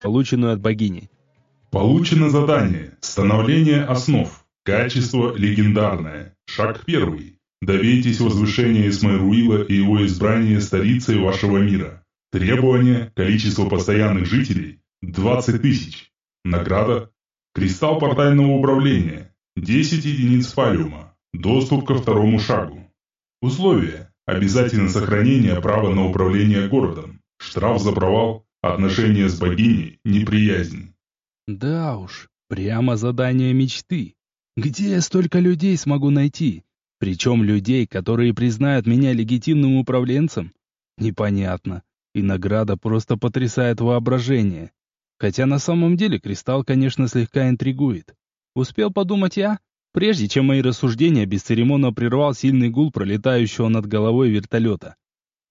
полученную от богини. Получено задание «Становление основ». Качество легендарное. Шаг первый. Добейтесь возвышения Исмайруила и его избрания столицей вашего мира. Требование – количество постоянных жителей – 20 тысяч. Награда – кристалл портального управления – 10 единиц палиума. Доступ ко второму шагу. Условия – обязательно сохранение права на управление городом. Штраф за провал, отношения с богиней, неприязнь. Да уж, прямо задание мечты. Где я столько людей смогу найти? Причем людей, которые признают меня легитимным управленцем? Непонятно. И награда просто потрясает воображение. Хотя на самом деле кристалл, конечно, слегка интригует. Успел подумать я, прежде чем мои рассуждения бесцеремонно прервал сильный гул пролетающего над головой вертолета.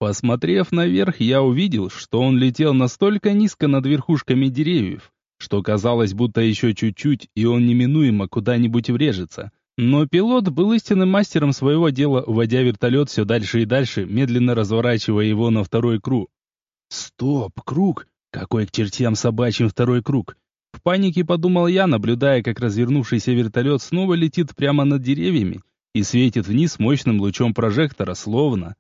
Посмотрев наверх, я увидел, что он летел настолько низко над верхушками деревьев, что казалось, будто еще чуть-чуть, и он неминуемо куда-нибудь врежется. Но пилот был истинным мастером своего дела, уводя вертолет все дальше и дальше, медленно разворачивая его на второй круг. Стоп, круг! Какой к чертям собачьим второй круг? В панике подумал я, наблюдая, как развернувшийся вертолет снова летит прямо над деревьями и светит вниз мощным лучом прожектора, словно...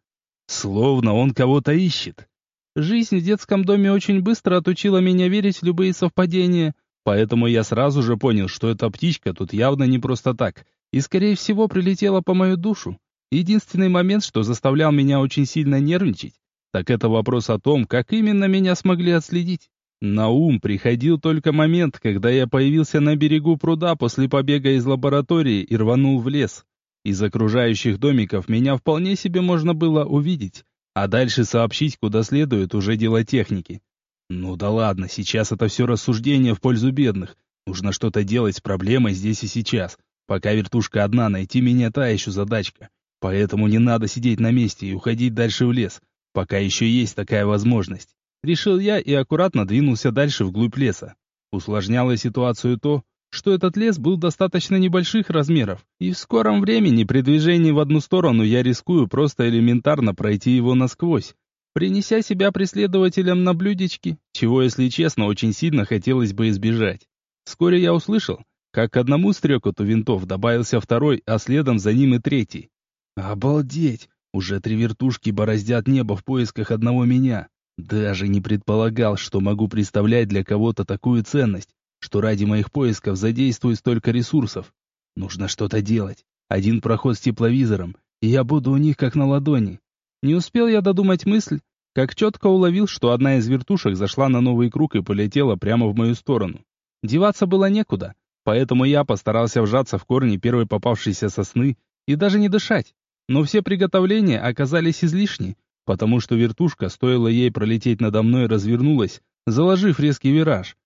Словно он кого-то ищет. Жизнь в детском доме очень быстро отучила меня верить в любые совпадения, поэтому я сразу же понял, что эта птичка тут явно не просто так, и, скорее всего, прилетела по мою душу. Единственный момент, что заставлял меня очень сильно нервничать, так это вопрос о том, как именно меня смогли отследить. На ум приходил только момент, когда я появился на берегу пруда после побега из лаборатории и рванул в лес. Из окружающих домиков меня вполне себе можно было увидеть, а дальше сообщить, куда следует, уже дело техники. Ну да ладно, сейчас это все рассуждение в пользу бедных. Нужно что-то делать с проблемой здесь и сейчас. Пока вертушка одна, найти меня та еще задачка. Поэтому не надо сидеть на месте и уходить дальше в лес пока еще есть такая возможность. Решил я и аккуратно двинулся дальше вглубь леса. Усложняло ситуацию то, что этот лес был достаточно небольших размеров, и в скором времени при движении в одну сторону я рискую просто элементарно пройти его насквозь, принеся себя преследователям на блюдечки, чего, если честно, очень сильно хотелось бы избежать. Вскоре я услышал, как к одному стрекоту винтов добавился второй, а следом за ним и третий. Обалдеть! Уже три вертушки бороздят небо в поисках одного меня. Даже не предполагал, что могу представлять для кого-то такую ценность, что ради моих поисков задействую столько ресурсов. Нужно что-то делать. Один проход с тепловизором, и я буду у них как на ладони. Не успел я додумать мысль, как четко уловил, что одна из вертушек зашла на новый круг и полетела прямо в мою сторону. Деваться было некуда, поэтому я постарался вжаться в корни первой попавшейся сосны и даже не дышать. Но все приготовления оказались излишни, потому что вертушка, стоило ей пролететь надо мной, развернулась, заложив резкий вираж.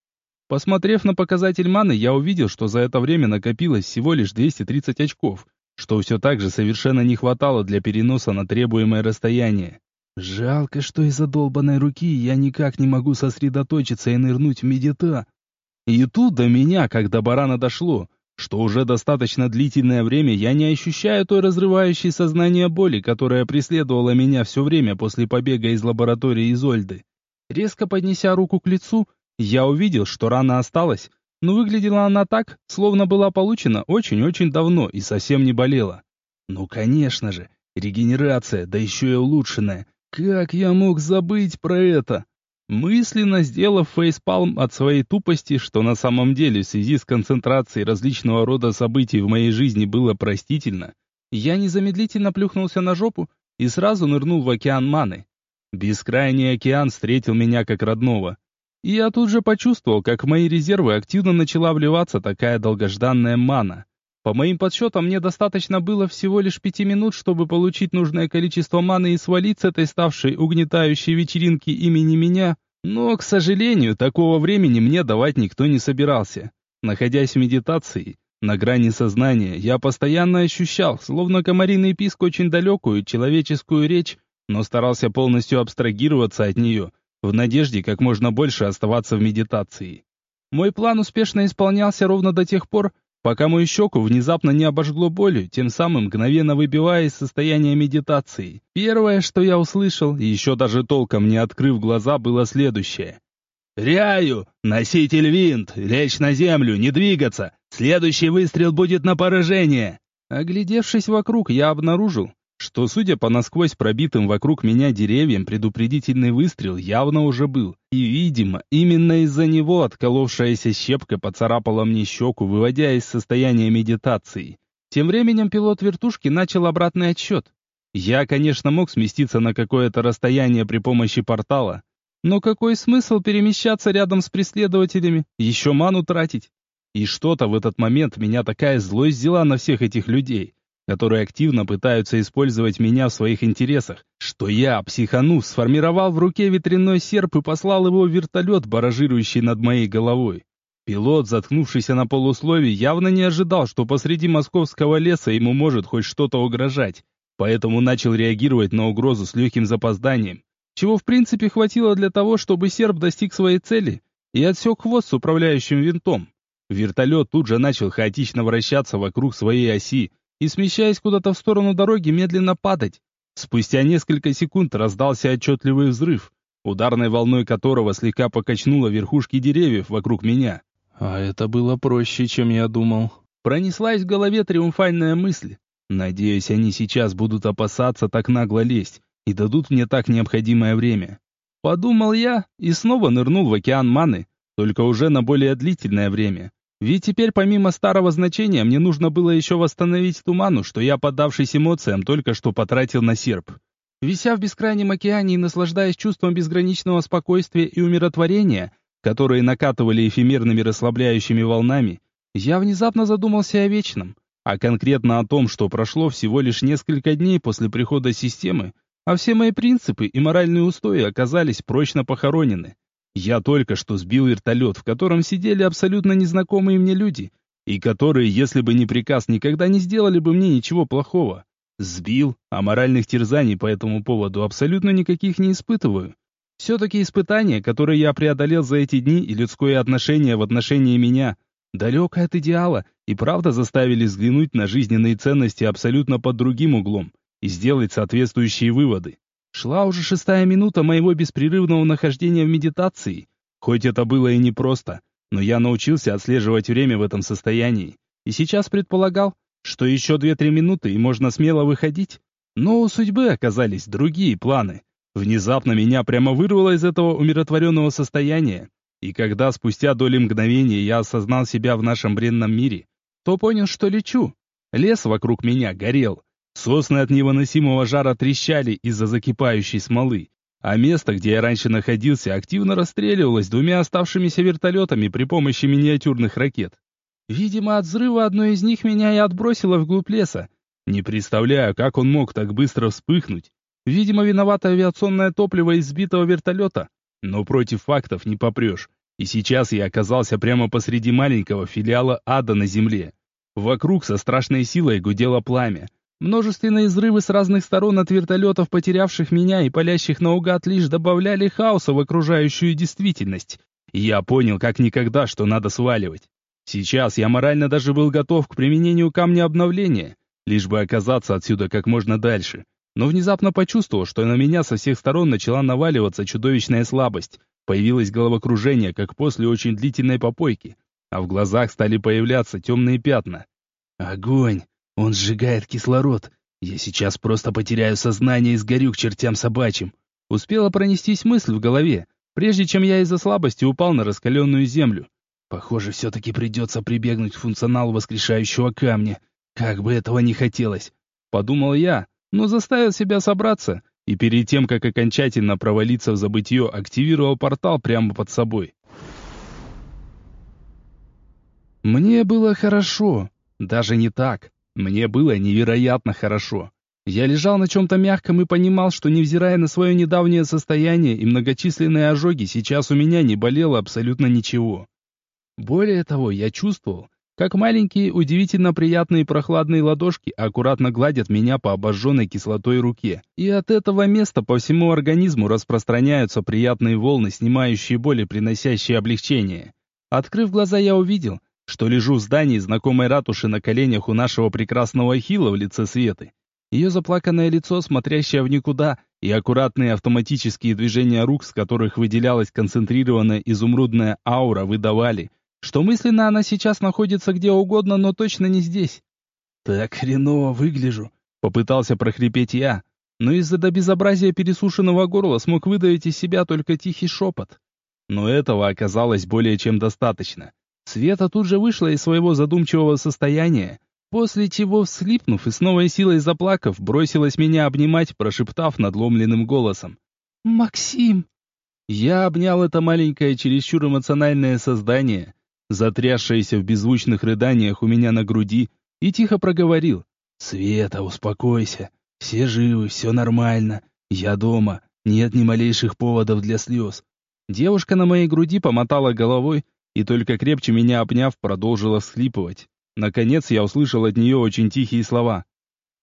Посмотрев на показатель маны, я увидел, что за это время накопилось всего лишь 230 очков, что все так же совершенно не хватало для переноса на требуемое расстояние. Жалко, что из-за долбанной руки я никак не могу сосредоточиться и нырнуть в медита. И тут до меня, как до барана дошло, что уже достаточно длительное время я не ощущаю той разрывающей сознание боли, которая преследовала меня все время после побега из лаборатории Изольды. Резко поднеся руку к лицу, я увидел, что рана осталась, но выглядела она так, словно была получена очень-очень давно и совсем не болела. Ну, конечно же, регенерация, да еще и улучшенная. Как я мог забыть про это? Мысленно сделав фейспалм от своей тупости, что на самом деле в связи с концентрацией различного рода событий в моей жизни было простительно, я незамедлительно плюхнулся на жопу и сразу нырнул в океан маны. Бескрайний океан встретил меня как родного. И я тут же почувствовал, как в мои резервы активно начала вливаться такая долгожданная мана. По моим подсчетам, мне достаточно было всего лишь пяти минут, чтобы получить нужное количество маны и свалить с этой ставшей угнетающей вечеринки имени меня, но, к сожалению, такого времени мне давать никто не собирался. Находясь в медитации, на грани сознания, я постоянно ощущал, словно комариный писк, очень далекую человеческую речь, но старался полностью абстрагироваться от нее, в надежде как можно больше оставаться в медитации. Мой план успешно исполнялся ровно до тех пор, пока мою щеку внезапно не обожгло болью, тем самым мгновенно выбивая из состояния медитации. Первое, что я услышал, еще даже толком не открыв глаза, было следующее. «Ряю! Носитель винт! Лечь на землю, не двигаться! Следующий выстрел будет на поражение!» Оглядевшись вокруг, я обнаружил, что, судя по насквозь пробитым вокруг меня деревьям, предупредительный выстрел явно уже был. И, видимо, именно из-за него отколовшаяся щепка поцарапала мне щеку, выводя из состояния медитации. Тем временем пилот вертушки начал обратный отсчет. Я, конечно, мог сместиться на какое-то расстояние при помощи портала, но какой смысл перемещаться рядом с преследователями, еще ману тратить? И что-то в этот момент меня такая злость взяла на всех этих людей, которые активно пытаются использовать меня в своих интересах, что я, психанув, сформировал в руке ветряной серп и послал его в вертолет, баражирующий над моей головой. Пилот, заткнувшийся на полуслове, явно не ожидал, что посреди московского леса ему может хоть что-то угрожать, поэтому начал реагировать на угрозу с легким запозданием, чего в принципе хватило для того, чтобы серп достиг своей цели и отсек хвост с управляющим винтом. Вертолет тут же начал хаотично вращаться вокруг своей оси, и, смещаясь куда-то в сторону дороги, медленно падать. Спустя несколько секунд раздался отчетливый взрыв, ударной волной которого слегка покачнуло верхушки деревьев вокруг меня. А это было проще, чем я думал. Пронеслась в голове триумфальная мысль. Надеюсь, они сейчас будут опасаться так нагло лезть и дадут мне так необходимое время. Подумал я и снова нырнул в океан маны, только уже на более длительное время. Ведь теперь помимо старого значения мне нужно было еще восстановить ту ману, что я, поддавшись эмоциям, только что потратил на серп. Вися в бескрайнем океане и наслаждаясь чувством безграничного спокойствия и умиротворения, которые накатывали эфемерными расслабляющими волнами, я внезапно задумался о вечном, а конкретно о том, что прошло всего лишь несколько дней после прихода системы, а все мои принципы и моральные устои оказались прочно похоронены. Я только что сбил вертолет, в котором сидели абсолютно незнакомые мне люди, и которые, если бы не приказ, никогда не сделали бы мне ничего плохого. Сбил, а моральных терзаний по этому поводу абсолютно никаких не испытываю. Все-таки испытания, которые я преодолел за эти дни, и людское отношение в отношении меня, далеко от идеала, и правда заставили взглянуть на жизненные ценности абсолютно под другим углом и сделать соответствующие выводы. Шла уже шестая минута моего беспрерывного нахождения в медитации. Хоть это было и непросто, но я научился отслеживать время в этом состоянии. И сейчас предполагал, что еще две-три минуты и можно смело выходить. Но у судьбы оказались другие планы. Внезапно меня прямо вырвало из этого умиротворенного состояния. И когда спустя доли мгновения я осознал себя в нашем бренном мире, то понял, что лечу. Лес вокруг меня горел, Сосны от невыносимого жара трещали из-за закипающей смолы, а место, где я раньше находился, активно расстреливалось двумя оставшимися вертолетами при помощи миниатюрных ракет. Видимо, от взрыва одной из них меня и отбросило вглубь леса. Не представляю, как он мог так быстро вспыхнуть. Видимо, виновато авиационное топливо из сбитого вертолета. Но против фактов не попрешь. И сейчас я оказался прямо посреди маленького филиала ада на земле. Вокруг со страшной силой гудело пламя. Множественные взрывы с разных сторон от вертолетов, потерявших меня и палящих наугад, лишь добавляли хаоса в окружающую действительность. я понял как никогда, что надо сваливать. Сейчас я морально даже был готов к применению камня обновления, лишь бы оказаться отсюда как можно дальше. Но внезапно почувствовал, что на меня со всех сторон начала наваливаться чудовищная слабость. Появилось головокружение, как после очень длительной попойки. А в глазах стали появляться темные пятна. «Огонь!» Он сжигает кислород. Я сейчас просто потеряю сознание и сгорю к чертям собачьим. Успела пронестись мысль в голове, прежде чем я из-за слабости упал на раскаленную землю. Похоже, все-таки придется прибегнуть к функционалу воскрешающего камня. Как бы этого не хотелось. Подумал я, но заставил себя собраться, и перед тем, как окончательно провалиться в забытье, активировал портал прямо под собой. Мне было хорошо. Даже не так. Мне было невероятно хорошо. Я лежал на чем-то мягком и понимал, что невзирая на свое недавнее состояние и многочисленные ожоги, сейчас у меня не болело абсолютно ничего. Более того, я чувствовал, как маленькие, удивительно приятные прохладные ладошки аккуратно гладят меня по обожженной кислотой руке. И от этого места по всему организму распространяются приятные волны, снимающие боль и приносящие облегчение. Открыв глаза, я увидел, что лежу в здании знакомой ратуши на коленях у нашего прекрасного Хила в лице Светы. Ее заплаканное лицо, смотрящее в никуда, и аккуратные автоматические движения рук, с которых выделялась концентрированная изумрудная аура, выдавали, что мысленно она сейчас находится где угодно, но точно не здесь. «Так хреново выгляжу», — попытался прохрипеть я, но из-за до безобразия пересушенного горла смог выдавить из себя только тихий шепот. Но этого оказалось более чем достаточно. Света тут же вышла из своего задумчивого состояния, после чего, всхлипнув и с новой силой заплакав, бросилась меня обнимать, прошептав надломленным голосом. «Максим!» Я обнял это маленькое, чересчур эмоциональное создание, затрясшееся в беззвучных рыданиях у меня на груди, и тихо проговорил. «Света, успокойся. Все живы, все нормально. Я дома. Нет ни малейших поводов для слез». Девушка на моей груди помотала головой и только крепче меня обняв, продолжила всхлипывать. Наконец я услышал от нее очень тихие слова.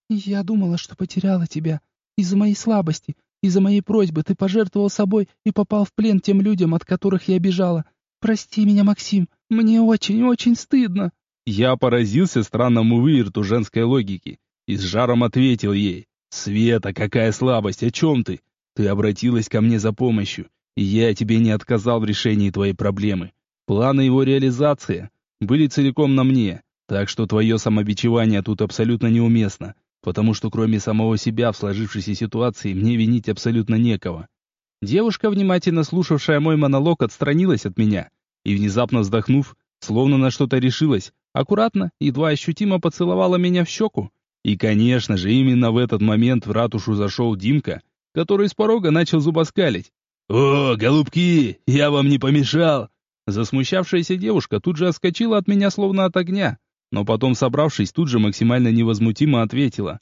«Я думала, что потеряла тебя. Из-за моей слабости, из-за моей просьбы ты пожертвовал собой и попал в плен тем людям, от которых я бежала. Прости меня, Максим, мне очень-очень стыдно». Я поразился странному выверту женской логики и с жаром ответил ей. «Света, какая слабость, о чем ты? Ты обратилась ко мне за помощью, и я тебе не отказал в решении твоей проблемы. Планы его реализации были целиком на мне, так что твое самобичевание тут абсолютно неуместно, потому что кроме самого себя в сложившейся ситуации мне винить абсолютно некого». Девушка, внимательно слушавшая мой монолог, отстранилась от меня и, внезапно вздохнув, словно на что-то решилась, аккуратно, едва ощутимо поцеловала меня в щеку. И, конечно же, именно в этот момент в ратушу зашел Димка, который с порога начал зубоскалить. «О, голубки, я вам не помешал!» Засмущавшаяся девушка тут же отскочила от меня словно от огня, но потом, собравшись, тут же максимально невозмутимо ответила.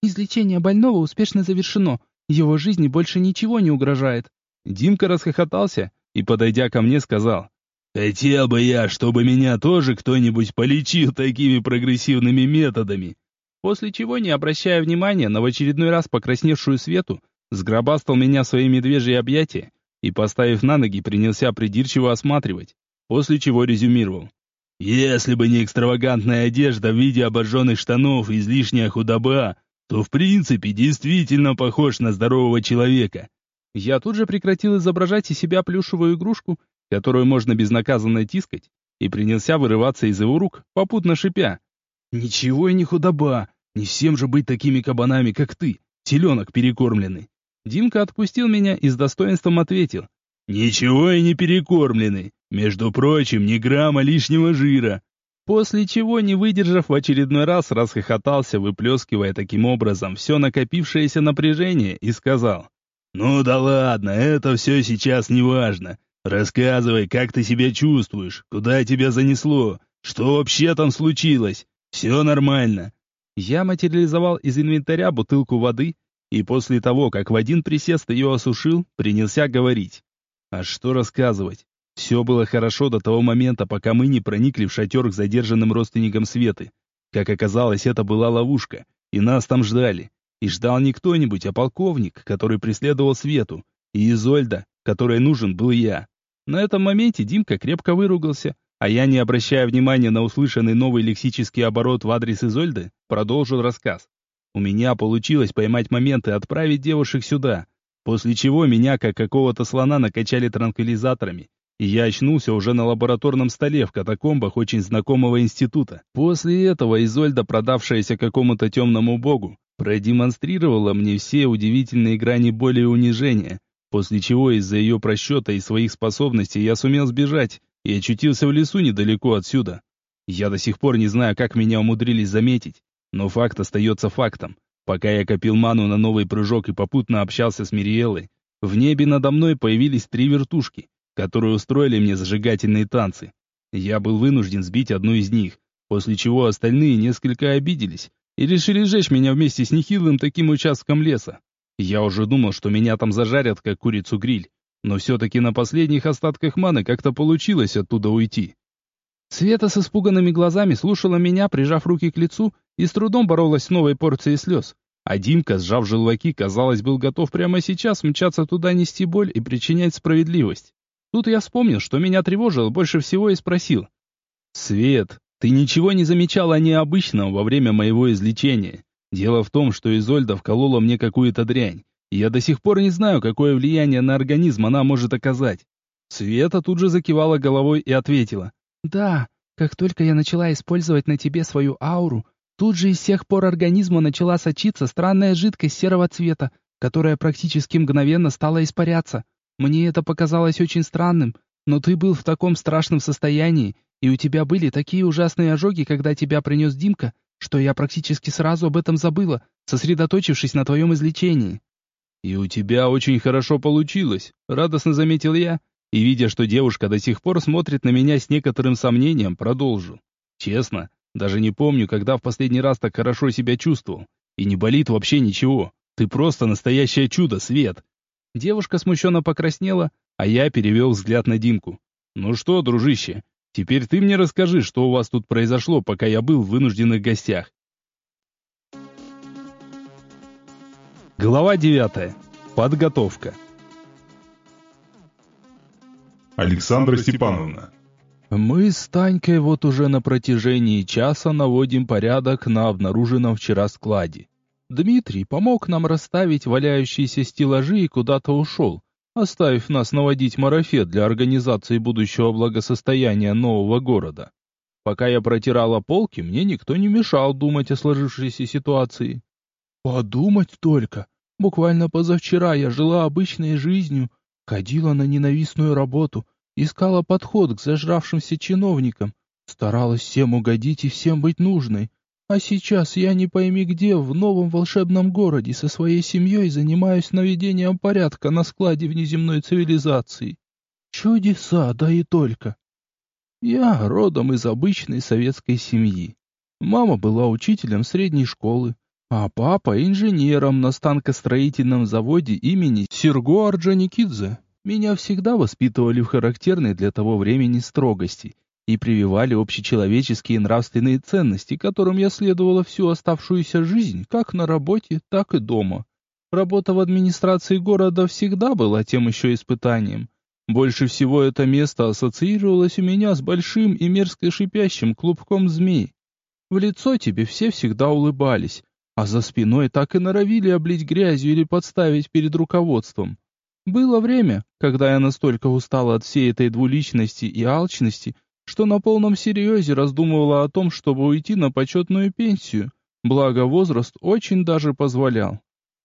«Излечение больного успешно завершено. Его жизни больше ничего не угрожает». Димка расхохотался и, подойдя ко мне, сказал. Хотел бы я, чтобы меня тоже кто-нибудь полечил такими прогрессивными методами. После чего, не обращая внимания на в очередной раз покрасневшую Свету, сгробастал меня в свои медвежьи объятия и, поставив на ноги, принялся придирчиво осматривать, после чего резюмировал. Если бы не экстравагантная одежда в виде обожженных штанов и излишняя худоба, то в принципе действительно похож на здорового человека. Я тут же прекратил изображать из себя плюшевую игрушку которую можно безнаказанно тискать, и принялся вырываться из его рук, попутно шипя. «Ничего и не худоба, не всем же быть такими кабанами, как ты, теленок перекормленный». Димка отпустил меня и с достоинством ответил. «Ничего и не перекормленный, между прочим, ни грамма лишнего жира». После чего, не выдержав, в очередной раз расхохотался, выплескивая таким образом все накопившееся напряжение, и сказал. «Ну да ладно, это все сейчас не важно. Рассказывай, как ты себя чувствуешь, куда тебя занесло, что вообще там случилось. Все нормально. Я материализовал из инвентаря бутылку воды и после того, как в один присест ее осушил, принялся говорить. А что рассказывать? Все было хорошо до того момента, пока мы не проникли в шатер к задержанным родственникам Светы. Как оказалось, это была ловушка, и нас там ждали. И ждал не кто-нибудь, а полковник, который преследовал Свету, и Изольда, которой нужен был я. На этом моменте Димка крепко выругался, а я, не обращая внимания на услышанный новый лексический оборот в адрес Изольды, продолжил рассказ. У меня получилось поймать момент и отправить девушек сюда, после чего меня, как какого-то слона, накачали транквилизаторами, и я очнулся уже на лабораторном столе в катакомбах очень знакомого института. После этого Изольда, продавшаяся какому-то темному богу, продемонстрировала мне все удивительные грани боли и унижения, После чего из-за ее просчета и своих способностей я сумел сбежать и очутился в лесу недалеко отсюда. Я до сих пор не знаю, как меня умудрились заметить, но факт остается фактом. Пока я копил ману на новый прыжок и попутно общался с Мириэлой, в небе надо мной появились три вертушки, которые устроили мне зажигательные танцы. Я был вынужден сбить одну из них, после чего остальные несколько обиделись и решили сжечь меня вместе с нехилым таким участком леса. Я уже думал, что меня там зажарят, как курицу гриль, но все-таки на последних остатках маны как-то получилось оттуда уйти. Света с испуганными глазами слушала меня, прижав руки к лицу, и с трудом боролась с новой порцией слез. А Димка, сжав желваки, казалось, был готов прямо сейчас мчаться туда нести боль и причинять справедливость. Тут я вспомнил, что меня тревожило больше всего и спросил. «Свет, ты ничего не замечала необычного во время моего излечения? Дело в том, что Изольда вколола мне какую-то дрянь, я до сих пор не знаю, какое влияние на организм она может оказать. Света тут же закивала головой и ответила. «Да, как только я начала использовать на тебе свою ауру, тут же из всех пор организма начала сочиться странная жидкость серого цвета, которая практически мгновенно стала испаряться. Мне это показалось очень странным, но ты был в таком страшном состоянии, и у тебя были такие ужасные ожоги, когда тебя принес Димка, что я практически сразу об этом забыла, сосредоточившись на твоем излечении». «И у тебя очень хорошо получилось», — радостно заметил я, и, видя, что девушка до сих пор смотрит на меня с некоторым сомнением, продолжу. «Честно, даже не помню, когда в последний раз так хорошо себя чувствовал. И не болит вообще ничего. Ты просто настоящее чудо, Свет!» Девушка смущенно покраснела, а я перевел взгляд на Димку. «Ну что, дружище, теперь ты мне расскажи, что у вас тут произошло, пока я был в вынужденных гостях». Глава 9. Подготовка. Александра Степановна. Мы с Танькой вот уже на протяжении часа наводим порядок на обнаруженном вчера складе. Дмитрий помог нам расставить валяющиеся стеллажи и куда-то ушел, оставив нас наводить марафет для организации будущего благосостояния нового города. Пока я протирала полки, мне никто не мешал думать о сложившейся ситуации. Подумать только, Буквально позавчера я жила обычной жизнью, ходила на ненавистную работу, искала подход к зажравшимся чиновникам, старалась всем угодить и всем быть нужной. А сейчас я не пойми где, в новом волшебном городе со своей семьей занимаюсь наведением порядка на складе внеземной цивилизации. Чудеса, да и только. Я родом из обычной советской семьи. Мама была учителем средней школы, а папа инженером на станкостроительном заводе имени Серго Орджоникидзе. Меня всегда воспитывали в характерной для того времени строгости и прививали общечеловеческие нравственные ценности, которым я следовала всю оставшуюся жизнь, как на работе, так и дома. Работа в администрации города всегда была тем еще испытанием. Больше всего это место ассоциировалось у меня с большим и мерзко шипящим клубком змей. В лицо тебе все всегда улыбались, а за спиной так и норовили облить грязью или подставить перед руководством. Было время, когда я настолько устала от всей этой двуличности и алчности, что на полном серьезе раздумывала о том, чтобы уйти на почетную пенсию, благо возраст очень даже позволял.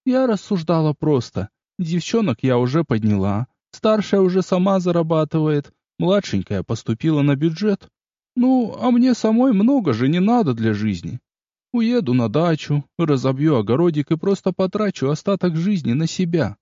Я рассуждала просто. Девчонок я уже подняла, старшая уже сама зарабатывает, младшенькая поступила на бюджет. Ну, а мне самой много же не надо для жизни. Уеду на дачу, разобью огородик и просто потрачу остаток жизни на себя.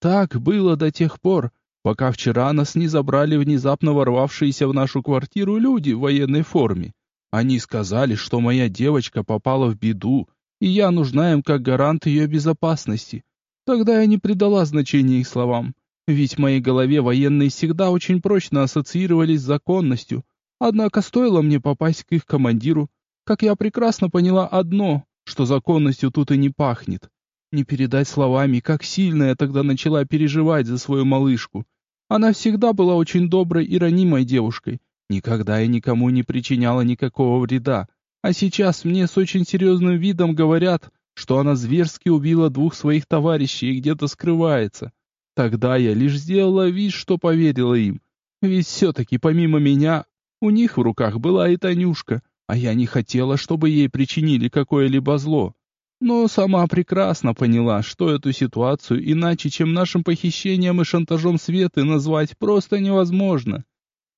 Так было до тех пор, пока вчера нас не забрали внезапно ворвавшиеся в нашу квартиру люди в военной форме. Они сказали, что моя девочка попала в беду, и я нужна им как гарант ее безопасности. Тогда я не придала значения их словам, ведь в моей голове военные всегда очень прочно ассоциировались с законностью, однако стоило мне попасть к их командиру, как я прекрасно поняла одно, что законностью тут и не пахнет. Не передать словами, как сильно я тогда начала переживать за свою малышку. Она всегда была очень доброй и ранимой девушкой, никогда и никому не причиняла никакого вреда. А сейчас мне с очень серьезным видом говорят, что она зверски убила двух своих товарищей и где-то скрывается. Тогда я лишь сделала вид, что поверила им. Ведь все-таки помимо меня, у них в руках была и Танюшка, а я не хотела, чтобы ей причинили какое-либо зло. Но сама прекрасно поняла, что эту ситуацию иначе, чем нашим похищением и шантажом Светы, назвать просто невозможно.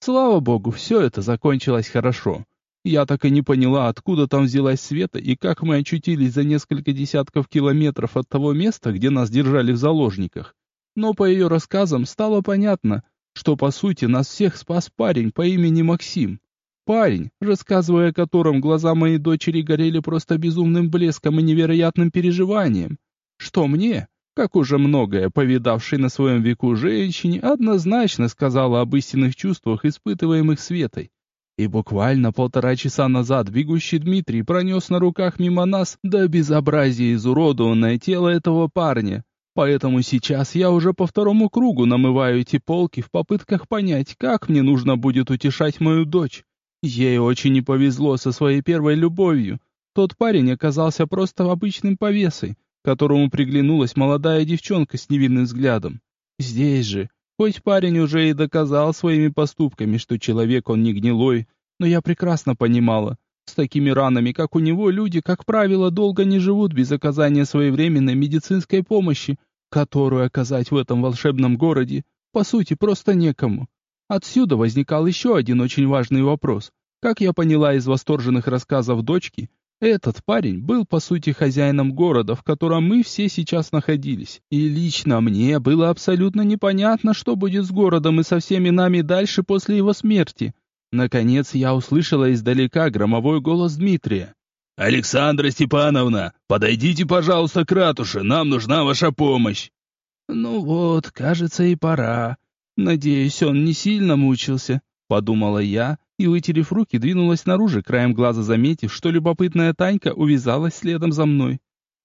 Слава богу, все это закончилось хорошо. Я так и не поняла, откуда там взялась Света и как мы очутились за несколько десятков километров от того места, где нас держали в заложниках. Но по ее рассказам стало понятно, что по сути нас всех спас парень по имени Максим. Парень, рассказывая о котором глаза моей дочери горели просто безумным блеском и невероятным переживанием. Что мне, как уже многое повидавшей на своем веку женщине, однозначно сказала об истинных чувствах, испытываемых Светой. И буквально полтора часа назад бегущий Дмитрий пронес на руках мимо нас до безобразия изуродованное тело этого парня. Поэтому сейчас я уже по второму кругу намываю эти полки в попытках понять, как мне нужно будет утешать мою дочь. Ей очень не повезло со своей первой любовью, Тот парень оказался просто обычным повесой, которому приглянулась молодая девчонка с невинным взглядом. Здесь же, хоть парень уже и доказал своими поступками, что человек он не гнилой, но я прекрасно понимала, с такими ранами, как у него, люди, как правило, долго не живут без оказания своевременной медицинской помощи, которую оказать в этом волшебном городе, по сути, просто некому. Отсюда возникал еще один очень важный вопрос. Как я поняла из восторженных рассказов дочки, этот парень был, по сути, хозяином города, в котором мы все сейчас находились. И лично мне было абсолютно непонятно, что будет с городом и со всеми нами дальше после его смерти. Наконец я услышала издалека громовой голос Дмитрия. «Александра Степановна, подойдите, пожалуйста, к ратуше, нам нужна ваша помощь!» «Ну вот, кажется, и пора. Надеюсь, он не сильно мучился», — подумала я, и, вытерев руки, двинулась снаружи, краем глаза заметив, что любопытная Танька увязалась следом за мной.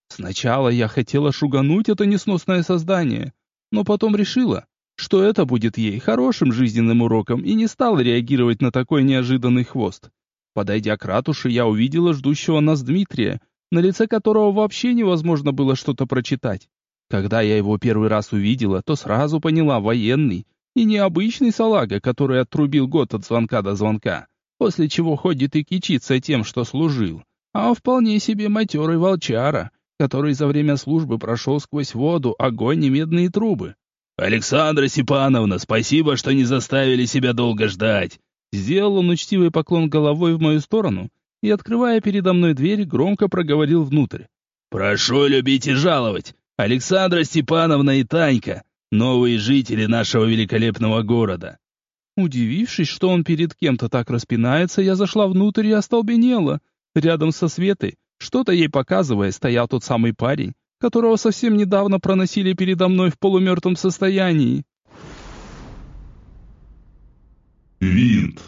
Сначала я хотела шугануть это несносное создание, но потом решила, что это будет ей хорошим жизненным уроком и не стала реагировать на такой неожиданный хвост. Подойдя к ратуше, я увидела ждущего нас Дмитрия, на лице которого вообще невозможно было что-то прочитать. Когда я его первый раз увидела, то сразу поняла военный, и необычный салага, который отрубил год от звонка до звонка, после чего ходит и кичится тем, что служил, а вполне себе матерый волчара, который за время службы прошел сквозь воду, огонь и медные трубы. «Александра Степановна, спасибо, что не заставили себя долго ждать!» Сделал он учтивый поклон головой в мою сторону и, открывая передо мной дверь, громко проговорил внутрь. «Прошу любить и жаловать! Александра Степановна и Танька! Новые жители нашего великолепного города. Удивившись, что он перед кем-то так распинается, я зашла внутрь и остолбенела. Рядом со Светой, что-то ей показывая, стоял тот самый парень, которого совсем недавно проносили передо мной в полумертвом состоянии. Винт.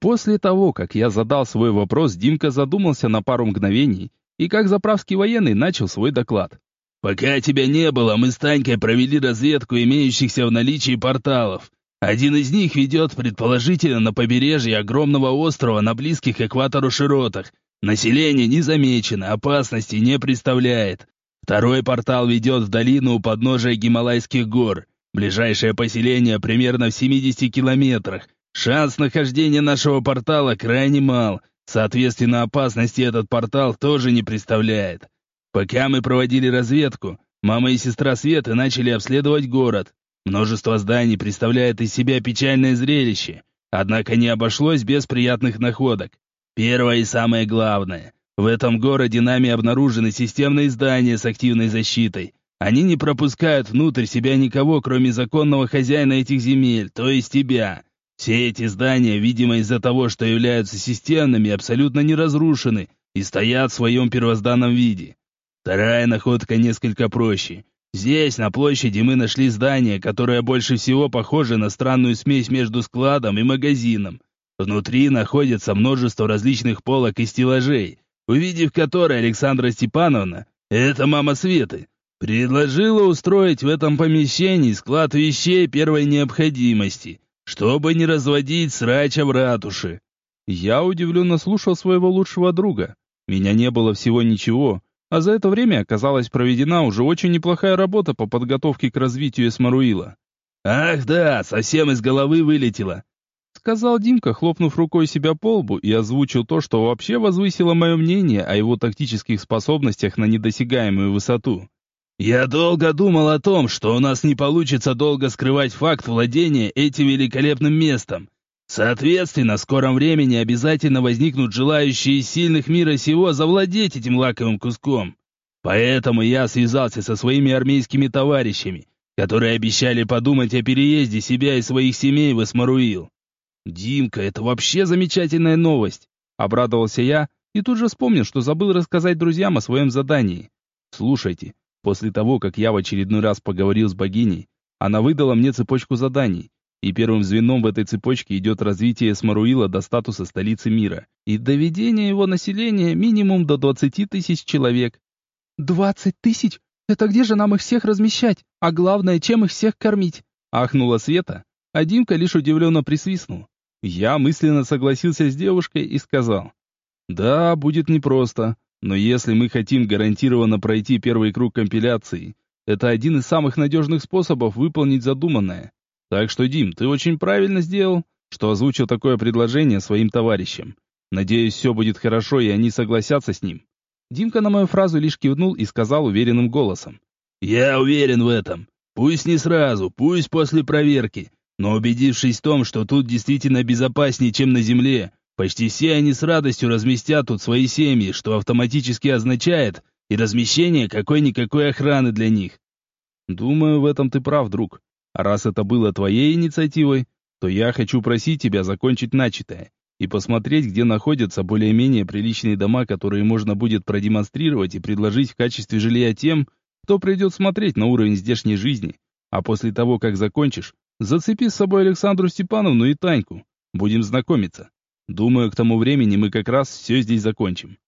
После того, как я задал свой вопрос, Димка задумался на пару мгновений и, как заправский военный, начал свой доклад. Пока тебя не было, мы с Танькой провели разведку имеющихся в наличии порталов. Один из них ведет, предположительно, на побережье огромного острова на близких экватору широтах. Население не замечено, опасности не представляет. Второй портал ведет в долину у подножия Гималайских гор. Ближайшее поселение примерно в 70 километрах. Шанс нахождения нашего портала крайне мал. Соответственно, опасности этот портал тоже не представляет. Пока мы проводили разведку, мама и сестра Светы начали обследовать город. Множество зданий представляет из себя печальное зрелище, однако не обошлось без приятных находок. Первое и самое главное. В этом городе нами обнаружены системные здания с активной защитой. Они не пропускают внутрь себя никого, кроме законного хозяина этих земель, то есть тебя. Все эти здания, видимо из-за того, что являются системными, абсолютно не разрушены и стоят в своем первозданном виде. Вторая находка несколько проще. Здесь, на площади, мы нашли здание, которое больше всего похоже на странную смесь между складом и магазином. Внутри находится множество различных полок и стеллажей, увидев которые Александра Степановна, это мама Светы, предложила устроить в этом помещении склад вещей первой необходимости, чтобы не разводить срача в ратуше. Я удивленно слушал своего лучшего друга. Меня не было всего ничего, а за это время оказалась проведена уже очень неплохая работа по подготовке к развитию Эсмаруила. «Ах да, совсем из головы вылетело», — сказал Димка, хлопнув рукой себя по лбу и озвучил то, что вообще возвысило мое мнение о его тактических способностях на недосягаемую высоту. «Я долго думал о том, что у нас не получится долго скрывать факт владения этим великолепным местом. Соответственно, в скором времени обязательно возникнут желающие из сильных мира сего завладеть этим лаковым куском. Поэтому я связался со своими армейскими товарищами, которые обещали подумать о переезде себя и своих семей в Эсмаруил. «Димка, это вообще замечательная новость!» Обрадовался я и тут же вспомнил, что забыл рассказать друзьям о своем задании. «Слушайте, после того, как я в очередной раз поговорил с богиней, она выдала мне цепочку заданий, и первым звеном в этой цепочке идет развитие Смаруила до статуса столицы мира и доведение его населения минимум до 20 тысяч человек. «Двадцать тысяч? Это где же нам их всех размещать? А главное, чем их всех кормить?» Ахнула Света, а Димка лишь удивленно присвистнул. Я мысленно согласился с девушкой и сказал. Да, будет непросто, но если мы хотим гарантированно пройти первый круг компиляции, это один из самых надежных способов выполнить задуманное. Так что, Дим, ты очень правильно сделал, что озвучил такое предложение своим товарищам. Надеюсь, все будет хорошо, и они согласятся с ним. Димка на мою фразу лишь кивнул и сказал уверенным голосом. «Я уверен в этом. Пусть не сразу, пусть после проверки, но убедившись в том, что тут действительно безопаснее, чем на Земле, почти все они с радостью разместят тут свои семьи, что автоматически означает и размещение какой-никакой охраны для них. Думаю, в этом ты прав, друг. Раз это было твоей инициативой, то я хочу просить тебя закончить начатое и посмотреть, где находятся более-менее приличные дома, которые можно будет продемонстрировать и предложить в качестве жилья тем, кто придет смотреть на уровень здешней жизни. А после того, как закончишь, зацепи с собой Александру Степановну и Таньку. Будем знакомиться. Думаю, к тому времени мы как раз все здесь закончим.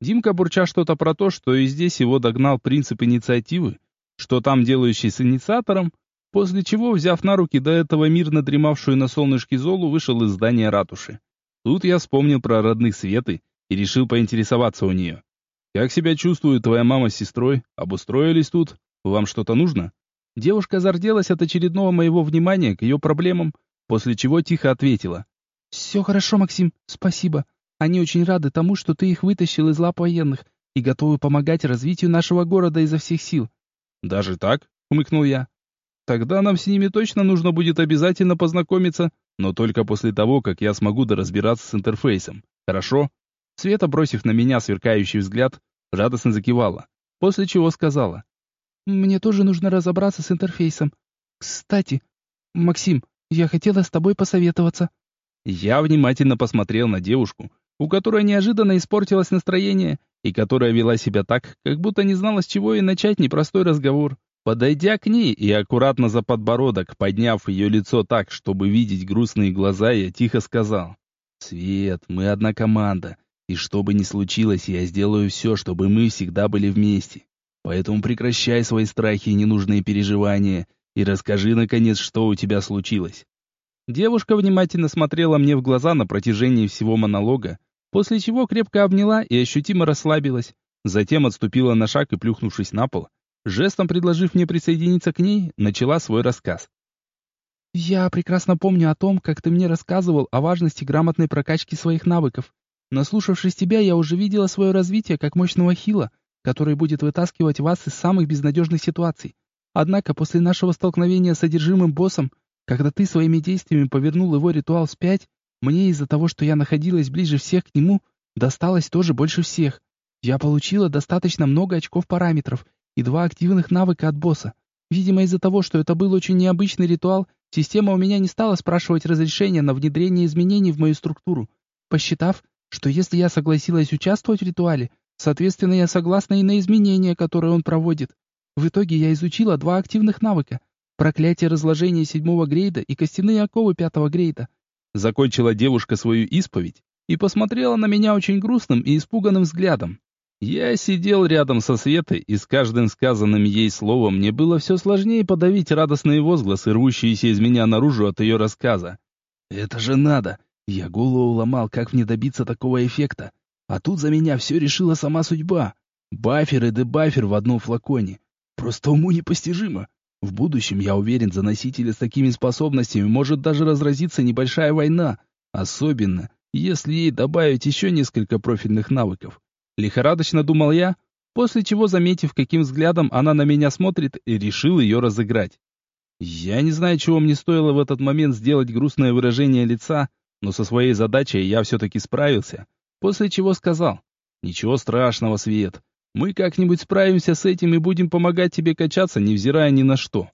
Димка бурча что-то про то, что и здесь его догнал принцип инициативы, что там делающий с инициатором, после чего, взяв на руки до этого мирно дремавшую на солнышке Золу, вышел из здания ратуши. Тут я вспомнил про родных Светы и решил поинтересоваться у нее. «Как себя чувствует твоя мама с сестрой? Обустроились тут? Вам что-то нужно?» Девушка зарделась от очередного моего внимания к ее проблемам, после чего тихо ответила. «Все хорошо, Максим, спасибо. Они очень рады тому, что ты их вытащил из лап военных и готовы помогать развитию нашего города изо всех сил». «Даже так?» — хмыкнул я. Тогда нам с ними точно нужно будет обязательно познакомиться, но только после того, как я смогу доразбираться с интерфейсом. Хорошо? Света, бросив на меня сверкающий взгляд, радостно закивала, после чего сказала. «Мне тоже нужно разобраться с интерфейсом. Кстати, Максим, я хотела с тобой посоветоваться». Я внимательно посмотрел на девушку, у которой неожиданно испортилось настроение и которая вела себя так, как будто не знала, с чего и начать непростой разговор. Подойдя к ней и аккуратно за подбородок, подняв ее лицо так, чтобы видеть грустные глаза, я тихо сказал. «Свет, мы одна команда, и что бы ни случилось, я сделаю все, чтобы мы всегда были вместе. Поэтому прекращай свои страхи и ненужные переживания, и расскажи, наконец, что у тебя случилось». Девушка внимательно смотрела мне в глаза на протяжении всего монолога, после чего крепко обняла и ощутимо расслабилась, затем отступила на шаг и, плюхнувшись на пол, жестом предложив мне присоединиться к ней, начала свой рассказ. «Я прекрасно помню о том, как ты мне рассказывал о важности грамотной прокачки своих навыков. Наслушавшись тебя, я уже видела свое развитие как мощного хила, который будет вытаскивать вас из самых безнадежных ситуаций. Однако после нашего столкновения с одержимым боссом, когда ты своими действиями повернул его ритуал вспять, мне из-за того, что я находилась ближе всех к нему, досталось тоже больше всех. Я получила достаточно много очков параметров и два активных навыка от босса. Видимо, из-за того, что это был очень необычный ритуал, система у меня не стала спрашивать разрешения на внедрение изменений в мою структуру, посчитав, что если я согласилась участвовать в ритуале, соответственно, я согласна и на изменения, которые он проводит. В итоге я изучила два активных навыка — проклятие разложения седьмого грейда и костяные оковы пятого грейда. Закончила девушка свою исповедь и посмотрела на меня очень грустным и испуганным взглядом. Я сидел рядом со Светой, и с каждым сказанным ей словом мне было все сложнее подавить радостные возгласы, рвущиеся из меня наружу от ее рассказа. «Это же надо! Я голову ломал, как мне добиться такого эффекта. А тут за меня все решила сама судьба. Бафер и дебафер в одном флаконе. Просто уму непостижимо. В будущем, я уверен, за носителя с такими способностями может даже разразиться небольшая война. Особенно, если ей добавить еще несколько профильных навыков. Лихорадочно думал я, после чего, заметив, каким взглядом она на меня смотрит, и решил ее разыграть. Я не знаю, чего мне стоило в этот момент сделать грустное выражение лица, но со своей задачей я все-таки справился, после чего сказал, «Ничего страшного, Свет, мы как-нибудь справимся с этим и будем помогать тебе качаться, невзирая ни на что».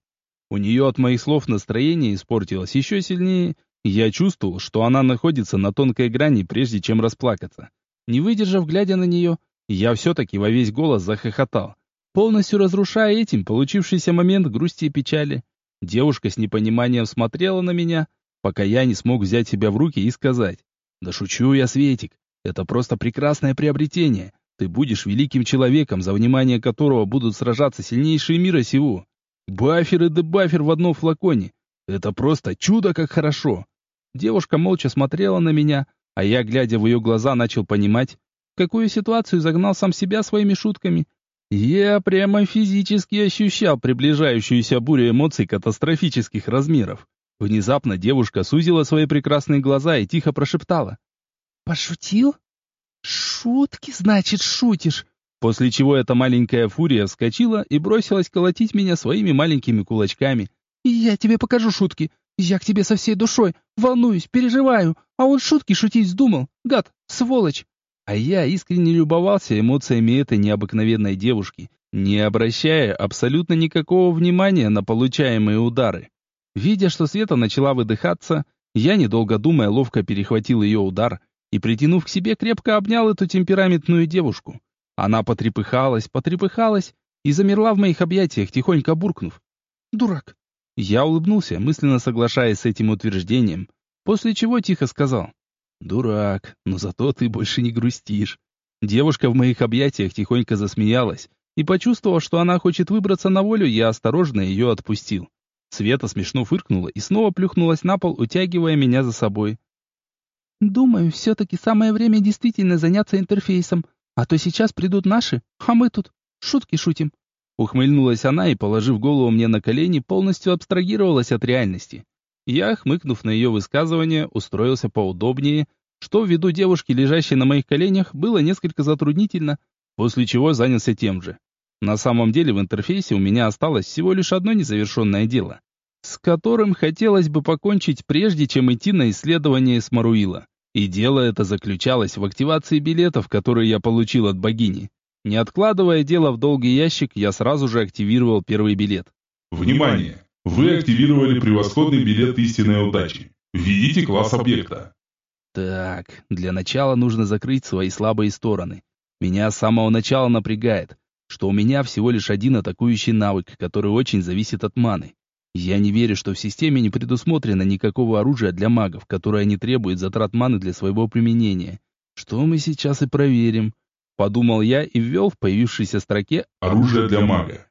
У нее от моих слов настроение испортилось еще сильнее, я чувствовал, что она находится на тонкой грани, прежде чем расплакаться. Не выдержав, глядя на нее, я все-таки во весь голос захохотал, полностью разрушая этим получившийся момент грусти и печали. Девушка с непониманием смотрела на меня, пока я не смог взять себя в руки и сказать, «Да шучу я, Светик, это просто прекрасное приобретение. Ты будешь великим человеком, за внимание которого будут сражаться сильнейшие мира сего. Бафер и дебафер в одном флаконе. Это просто чудо как хорошо». Девушка молча смотрела на меня, а я, глядя в ее глаза, начал понимать, какую ситуацию загнал сам себя своими шутками. Я прямо физически ощущал приближающуюся бурю эмоций катастрофических размеров. Внезапно девушка сузила свои прекрасные глаза и тихо прошептала. «Пошутил? Шутки, значит, шутишь!» После чего эта маленькая фурия вскочила и бросилась колотить меня своими маленькими кулачками. «Я тебе покажу шутки. Я к тебе со всей душой. Волнуюсь, переживаю. А он шутки шутить вздумал. Гад, сволочь!» А я искренне любовался эмоциями этой необыкновенной девушки, не обращая абсолютно никакого внимания на получаемые удары. Видя, что Света начала выдыхаться, я, недолго думая, ловко перехватил ее удар и, притянув к себе, крепко обнял эту темпераментную девушку. Она потрепыхалась, потрепыхалась и замерла в моих объятиях, тихонько буркнув. «Дурак!» Я улыбнулся, мысленно соглашаясь с этим утверждением, после чего тихо сказал. «Дурак, но зато ты больше не грустишь». Девушка в моих объятиях тихонько засмеялась, и, почувствовав, что она хочет выбраться на волю, я осторожно ее отпустил. Света смешно фыркнула и снова плюхнулась на пол, утягивая меня за собой. «Думаю, все-таки самое время действительно заняться интерфейсом, а то сейчас придут наши, а мы тут шутки шутим». Ухмыльнулась она и, положив голову мне на колени, полностью абстрагировалась от реальности. Я, хмыкнув на ее высказывание, устроился поудобнее, что ввиду девушки, лежащей на моих коленях, было несколько затруднительно, после чего занялся тем же. На самом деле в интерфейсе у меня осталось всего лишь одно незавершенное дело, с которым хотелось бы покончить прежде, чем идти на исследование Смаруила. И дело это заключалось в активации билетов, которые я получил от богини. Не откладывая дело в долгий ящик, я сразу же активировал первый билет. Внимание! Вы активировали превосходный билет истинной удачи. Введите класс объекта. Так, для начала нужно закрыть свои слабые стороны. Меня с самого начала напрягает, что у меня всего лишь один атакующий навык, который очень зависит от маны. Я не верю, что в системе не предусмотрено никакого оружия для магов, которое не требует затрат маны для своего применения. Что мы сейчас и проверим. Подумал я и ввел в появившейся строке «Оружие для мага».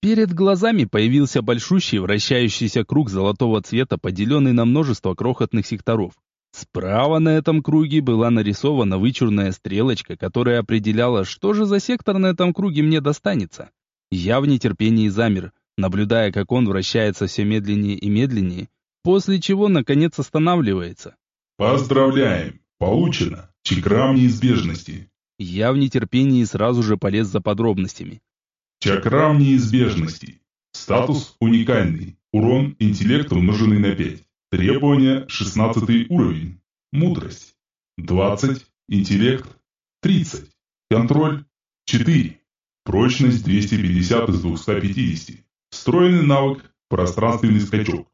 Перед глазами появился большущий вращающийся круг золотого цвета, поделенный на множество крохотных секторов. Справа на этом круге была нарисована вычурная стрелочка, которая определяла, что же за сектор на этом круге мне достанется. Я в нетерпении замер, наблюдая, как он вращается все медленнее и медленнее, после чего, наконец, останавливается. Поздравляем! Получено! Чакрам неизбежности. Я в нетерпении сразу же полез за подробностями. Чакрам неизбежности. Статус уникальный. Урон интеллект умноженный на 5. Требования 16 уровень. Мудрость. 20. Интеллект. 30. Контроль. 4. Прочность 250 из 250. Встроенный навык. Пространственный скачок.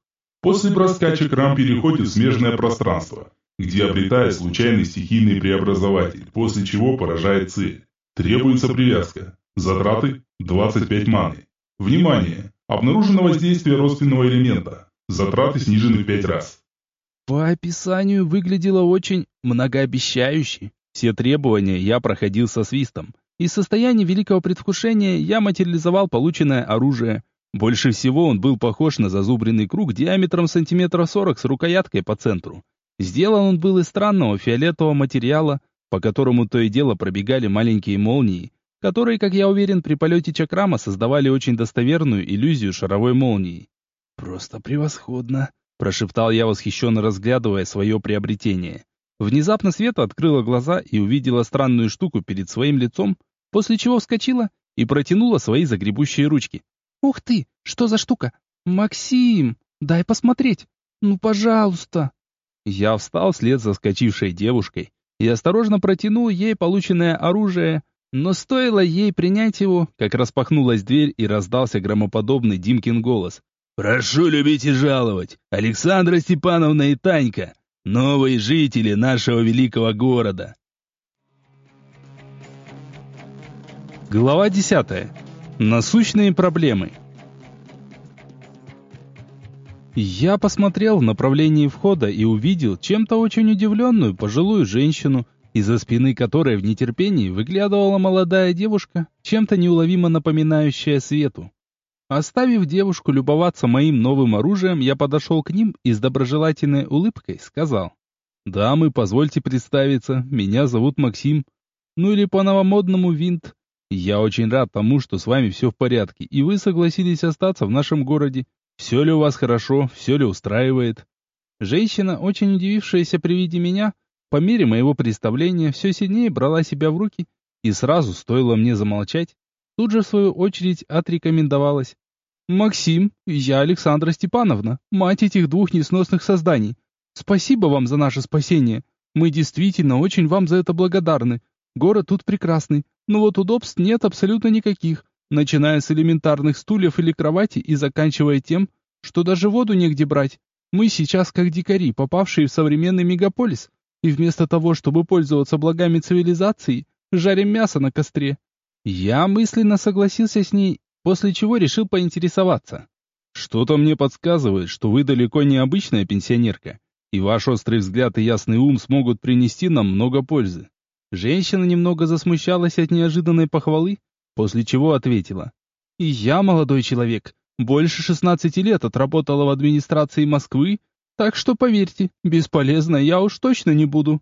После броска чакрам переходит в смежное пространство, где обретает случайный стихийный преобразователь, после чего поражает цель. Требуется привязка. Затраты 25 маны. Внимание! Обнаружено воздействие родственного элемента. Затраты снижены в 5 раз. По описанию выглядело очень многообещающе. Все требования я проходил со свистом. Из состояния великого предвкушения я материализовал полученное оружие. Больше всего он был похож на зазубренный круг диаметром сантиметра сорок с рукояткой по центру. Сделан он был из странного фиолетового материала, по которому то и дело пробегали маленькие молнии, которые, как я уверен, при полете чакрама создавали очень достоверную иллюзию шаровой молнии. «Просто превосходно!» – прошептал я, восхищенно разглядывая свое приобретение. Внезапно Света открыла глаза и увидела странную штуку перед своим лицом, после чего вскочила и протянула свои загребущие ручки. «Ух ты! Что за штука? Максим! Дай посмотреть! Ну, пожалуйста!» Я встал вслед за скачившей девушкой и осторожно протянул ей полученное оружие, но стоило ей принять его, как распахнулась дверь и раздался громоподобный Димкин голос. «Прошу любить и жаловать, Александра Степановна и Танька, новые жители нашего великого города». Глава 10. Насущные проблемы. Я посмотрел в направлении входа и увидел чем-то очень удивленную пожилую женщину, из-за спины которой в нетерпении выглядывала молодая девушка, чем-то неуловимо напоминающая Свету. Оставив девушку любоваться моим новым оружием, я подошел к ним и с доброжелательной улыбкой сказал. «Дамы, позвольте представиться, меня зовут Максим. ну или по-новомодному винт. Я очень рад тому, что с вами все в порядке, и вы согласились остаться в нашем городе. Все ли у вас хорошо, все ли устраивает? Женщина, очень удивившаяся при виде меня, по мере моего представления, все сильнее брала себя в руки, и сразу, стоило мне замолчать, тут же в свою очередь отрекомендовалась. «Максим, я Александра Степановна, мать этих двух несносных созданий. Спасибо вам за наше спасение. Мы действительно очень вам за это благодарны. Город тут прекрасный, но вот удобств нет абсолютно никаких, начиная с элементарных стульев или кровати и заканчивая тем, что даже воду негде брать. Мы сейчас как дикари, попавшие в современный мегаполис, и вместо того, чтобы пользоваться благами цивилизации, жарим мясо на костре. Я мысленно согласился с ней, после чего решил поинтересоваться. Что-то мне подсказывает, что вы далеко не обычная пенсионерка, и ваш острый взгляд и ясный ум смогут принести нам много пользы. Женщина немного засмущалась от неожиданной похвалы, после чего ответила. «И я, молодой человек, больше 16 лет отработала в администрации Москвы, так что, поверьте, бесполезно я уж точно не буду».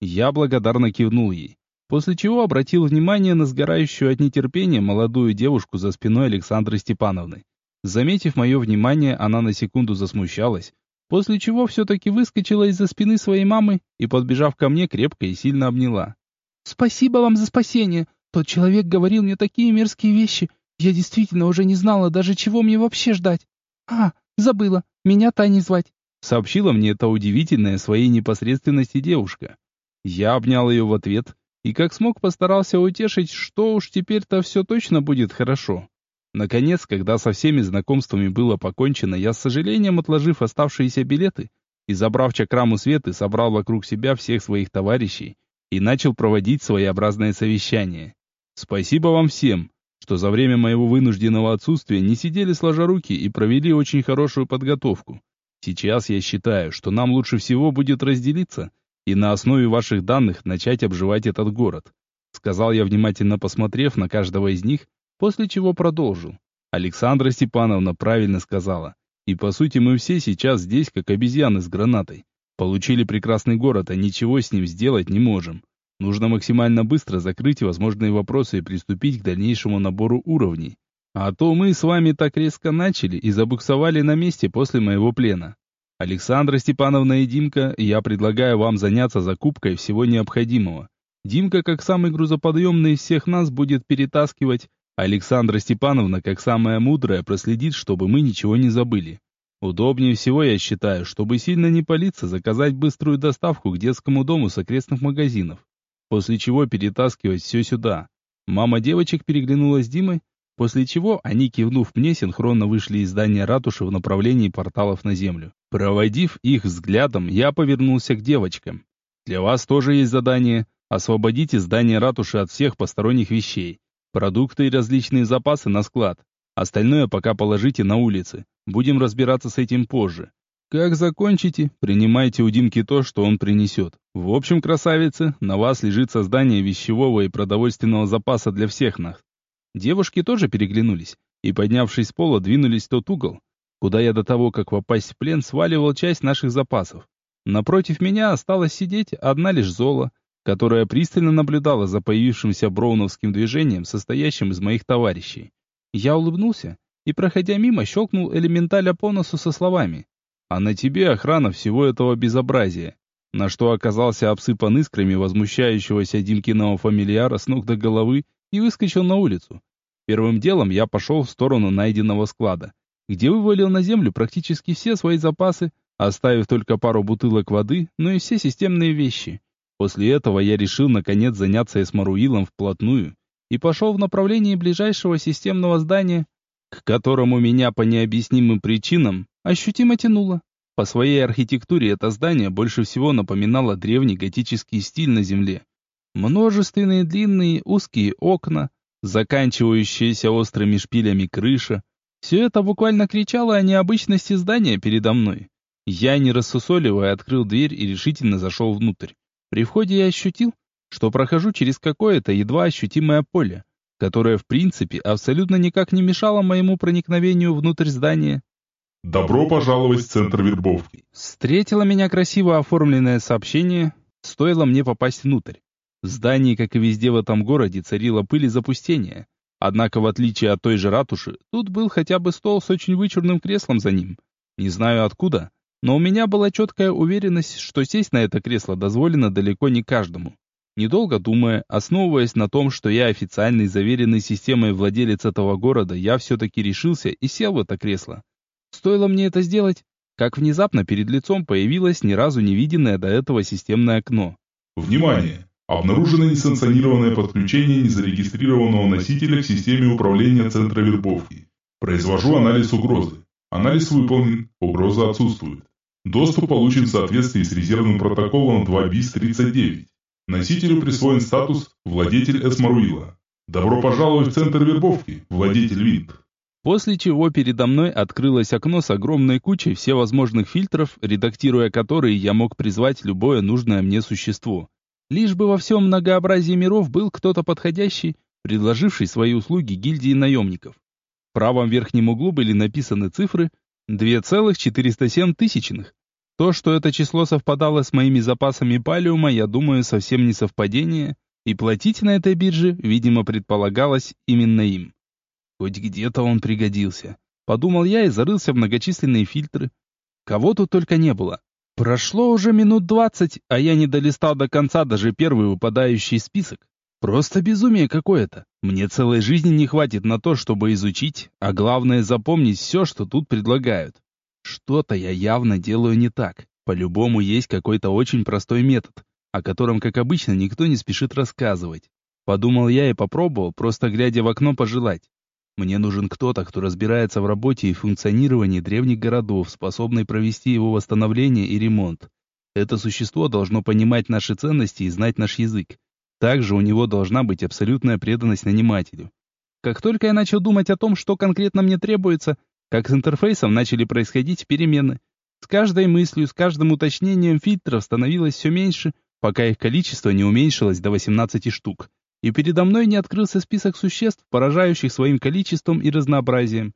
Я благодарно кивнул ей, после чего обратил внимание на сгорающую от нетерпения молодую девушку за спиной Александры Степановны. Заметив мое внимание, она на секунду засмущалась, после чего все-таки выскочила из-за спины своей мамы и, подбежав ко мне, крепко и сильно обняла. «Спасибо вам за спасение. Тот человек говорил мне такие мерзкие вещи. Я действительно уже не знала даже, чего мне вообще ждать. А, забыла, меня Таней звать», — сообщила мне эта удивительная своей непосредственности девушка. Я обнял ее в ответ и как смог постарался утешить, что уж теперь-то все точно будет хорошо. Наконец, когда со всеми знакомствами было покончено, я с сожалением отложив оставшиеся билеты и забрав чакраму Светы, собрал вокруг себя всех своих товарищей и начал проводить своеобразное совещание. Спасибо вам всем, что за время моего вынужденного отсутствия не сидели сложа руки и провели очень хорошую подготовку. Сейчас я считаю, что нам лучше всего будет разделиться и на основе ваших данных начать обживать этот город. Сказал я, внимательно посмотрев на каждого из них После чего продолжил. Александра Степановна правильно сказала. И по сути мы все сейчас здесь, как обезьяны с гранатой. Получили прекрасный город, а ничего с ним сделать не можем. Нужно максимально быстро закрыть возможные вопросы и приступить к дальнейшему набору уровней. А то мы с вами так резко начали и забуксовали на месте после моего плена. Александра Степановна и Димка, я предлагаю вам заняться закупкой всего необходимого. Димка, как самый грузоподъемный из всех нас, будет перетаскивать, Александра Степановна, как самая мудрая, проследит, чтобы мы ничего не забыли. Удобнее всего, я считаю, чтобы сильно не палиться, заказать быструю доставку к детскому дому с окрестных магазинов, после чего перетаскивать все сюда. Мама девочек переглянулась с Димой, после чего они, кивнув мне, синхронно вышли из здания ратуши в направлении порталов на землю. Проводив их взглядом, я повернулся к девочкам. Для вас тоже есть задание. Освободите здание ратуши от всех посторонних вещей. Продукты и различные запасы на склад. Остальное пока положите на улице. Будем разбираться с этим позже. Как закончите, принимайте у Димки то, что он принесет. В общем, красавицы, на вас лежит создание вещевого и продовольственного запаса для всех нас. Девушки тоже переглянулись и, поднявшись с пола, двинулись в тот угол, куда я до того, как попасть в плен, сваливал часть наших запасов. Напротив меня осталась сидеть одна лишь Зола, которая пристально наблюдала за появившимся броуновским движением, состоящим из моих товарищей. Я улыбнулся и, проходя мимо, щелкнул элементаля по носу со словами «А на тебе охрана всего этого безобразия», на что оказался обсыпан искрами возмущающегося Димкиного фамильяра с ног до головы и выскочил на улицу. Первым делом я пошел в сторону найденного склада, где вывалил на землю практически все свои запасы, оставив только пару бутылок воды, но и все системные вещи. После этого я решил наконец заняться Эсмаруилом вплотную и пошел в направлении ближайшего системного здания, к которому меня по необъяснимым причинам ощутимо тянуло. По своей архитектуре это здание больше всего напоминало древний готический стиль на земле. Множественные длинные узкие окна, заканчивающиеся острыми шпилями крыша. Все это буквально кричало о необычности здания передо мной. Я, не рассусоливая, открыл дверь и решительно зашел внутрь. При входе я ощутил, что прохожу через какое-то едва ощутимое поле, которое в принципе абсолютно никак не мешало моему проникновению внутрь здания. «Добро пожаловать в центр вербовки!» Встретило меня красиво оформленное сообщение, стоило мне попасть внутрь. В здании, как и везде в этом городе, царила пыль и запустение. Однако, в отличие от той же ратуши, тут был хотя бы стол с очень вычурным креслом за ним. Не знаю откуда, но у меня была четкая уверенность, что сесть на это кресло дозволено далеко не каждому. Недолго думая, основываясь на том, что я официальный заверенный системой владелец этого города, я все-таки решился и сел в это кресло. Стоило мне это сделать, как внезапно перед лицом появилось ни разу не виденное до этого системное окно. Внимание! Обнаружено несанкционированное подключение незарегистрированного носителя к системе управления Центра вербовки. Произвожу анализ угрозы. Анализ выполнен, угроза отсутствует. Доступ получен в соответствии с резервным протоколом 2 bis 39. Носителю присвоен статус «Владетель Эсмаруила». Добро пожаловать в Центр вербовки, владетель Винт. После чего передо мной открылось окно с огромной кучей всевозможных фильтров, редактируя которые я мог призвать любое нужное мне существо. Лишь бы во всем многообразии миров был кто-то подходящий, предложивший свои услуги гильдии наемников. В правом верхнем углу были написаны цифры 2,407 тысячных. То, что это число совпадало с моими запасами палиума, я думаю, совсем не совпадение, и платить на этой бирже, видимо, предполагалось именно им. Хоть где-то он пригодился. Подумал я и зарылся в многочисленные фильтры. Кого тут только не было. Прошло уже минут двадцать, а я не долистал до конца даже первый выпадающий список. Просто безумие какое-то. Мне целой жизни не хватит на то, чтобы изучить, а главное запомнить все, что тут предлагают. Что-то я явно делаю не так. По-любому есть какой-то очень простой метод, о котором, как обычно, никто не спешит рассказывать. Подумал я и попробовал, просто глядя в окно пожелать. Мне нужен кто-то, кто разбирается в работе и функционировании древних городов, способный провести его восстановление и ремонт. Это существо должно понимать наши ценности и знать наш язык. Также у него должна быть абсолютная преданность нанимателю. Как только я начал думать о том, что конкретно мне требуется, как с интерфейсом начали происходить перемены. С каждой мыслью, с каждым уточнением фильтров становилось все меньше, пока их количество не уменьшилось до 18 штук и передо мной не открылся список существ, поражающих своим количеством и разнообразием.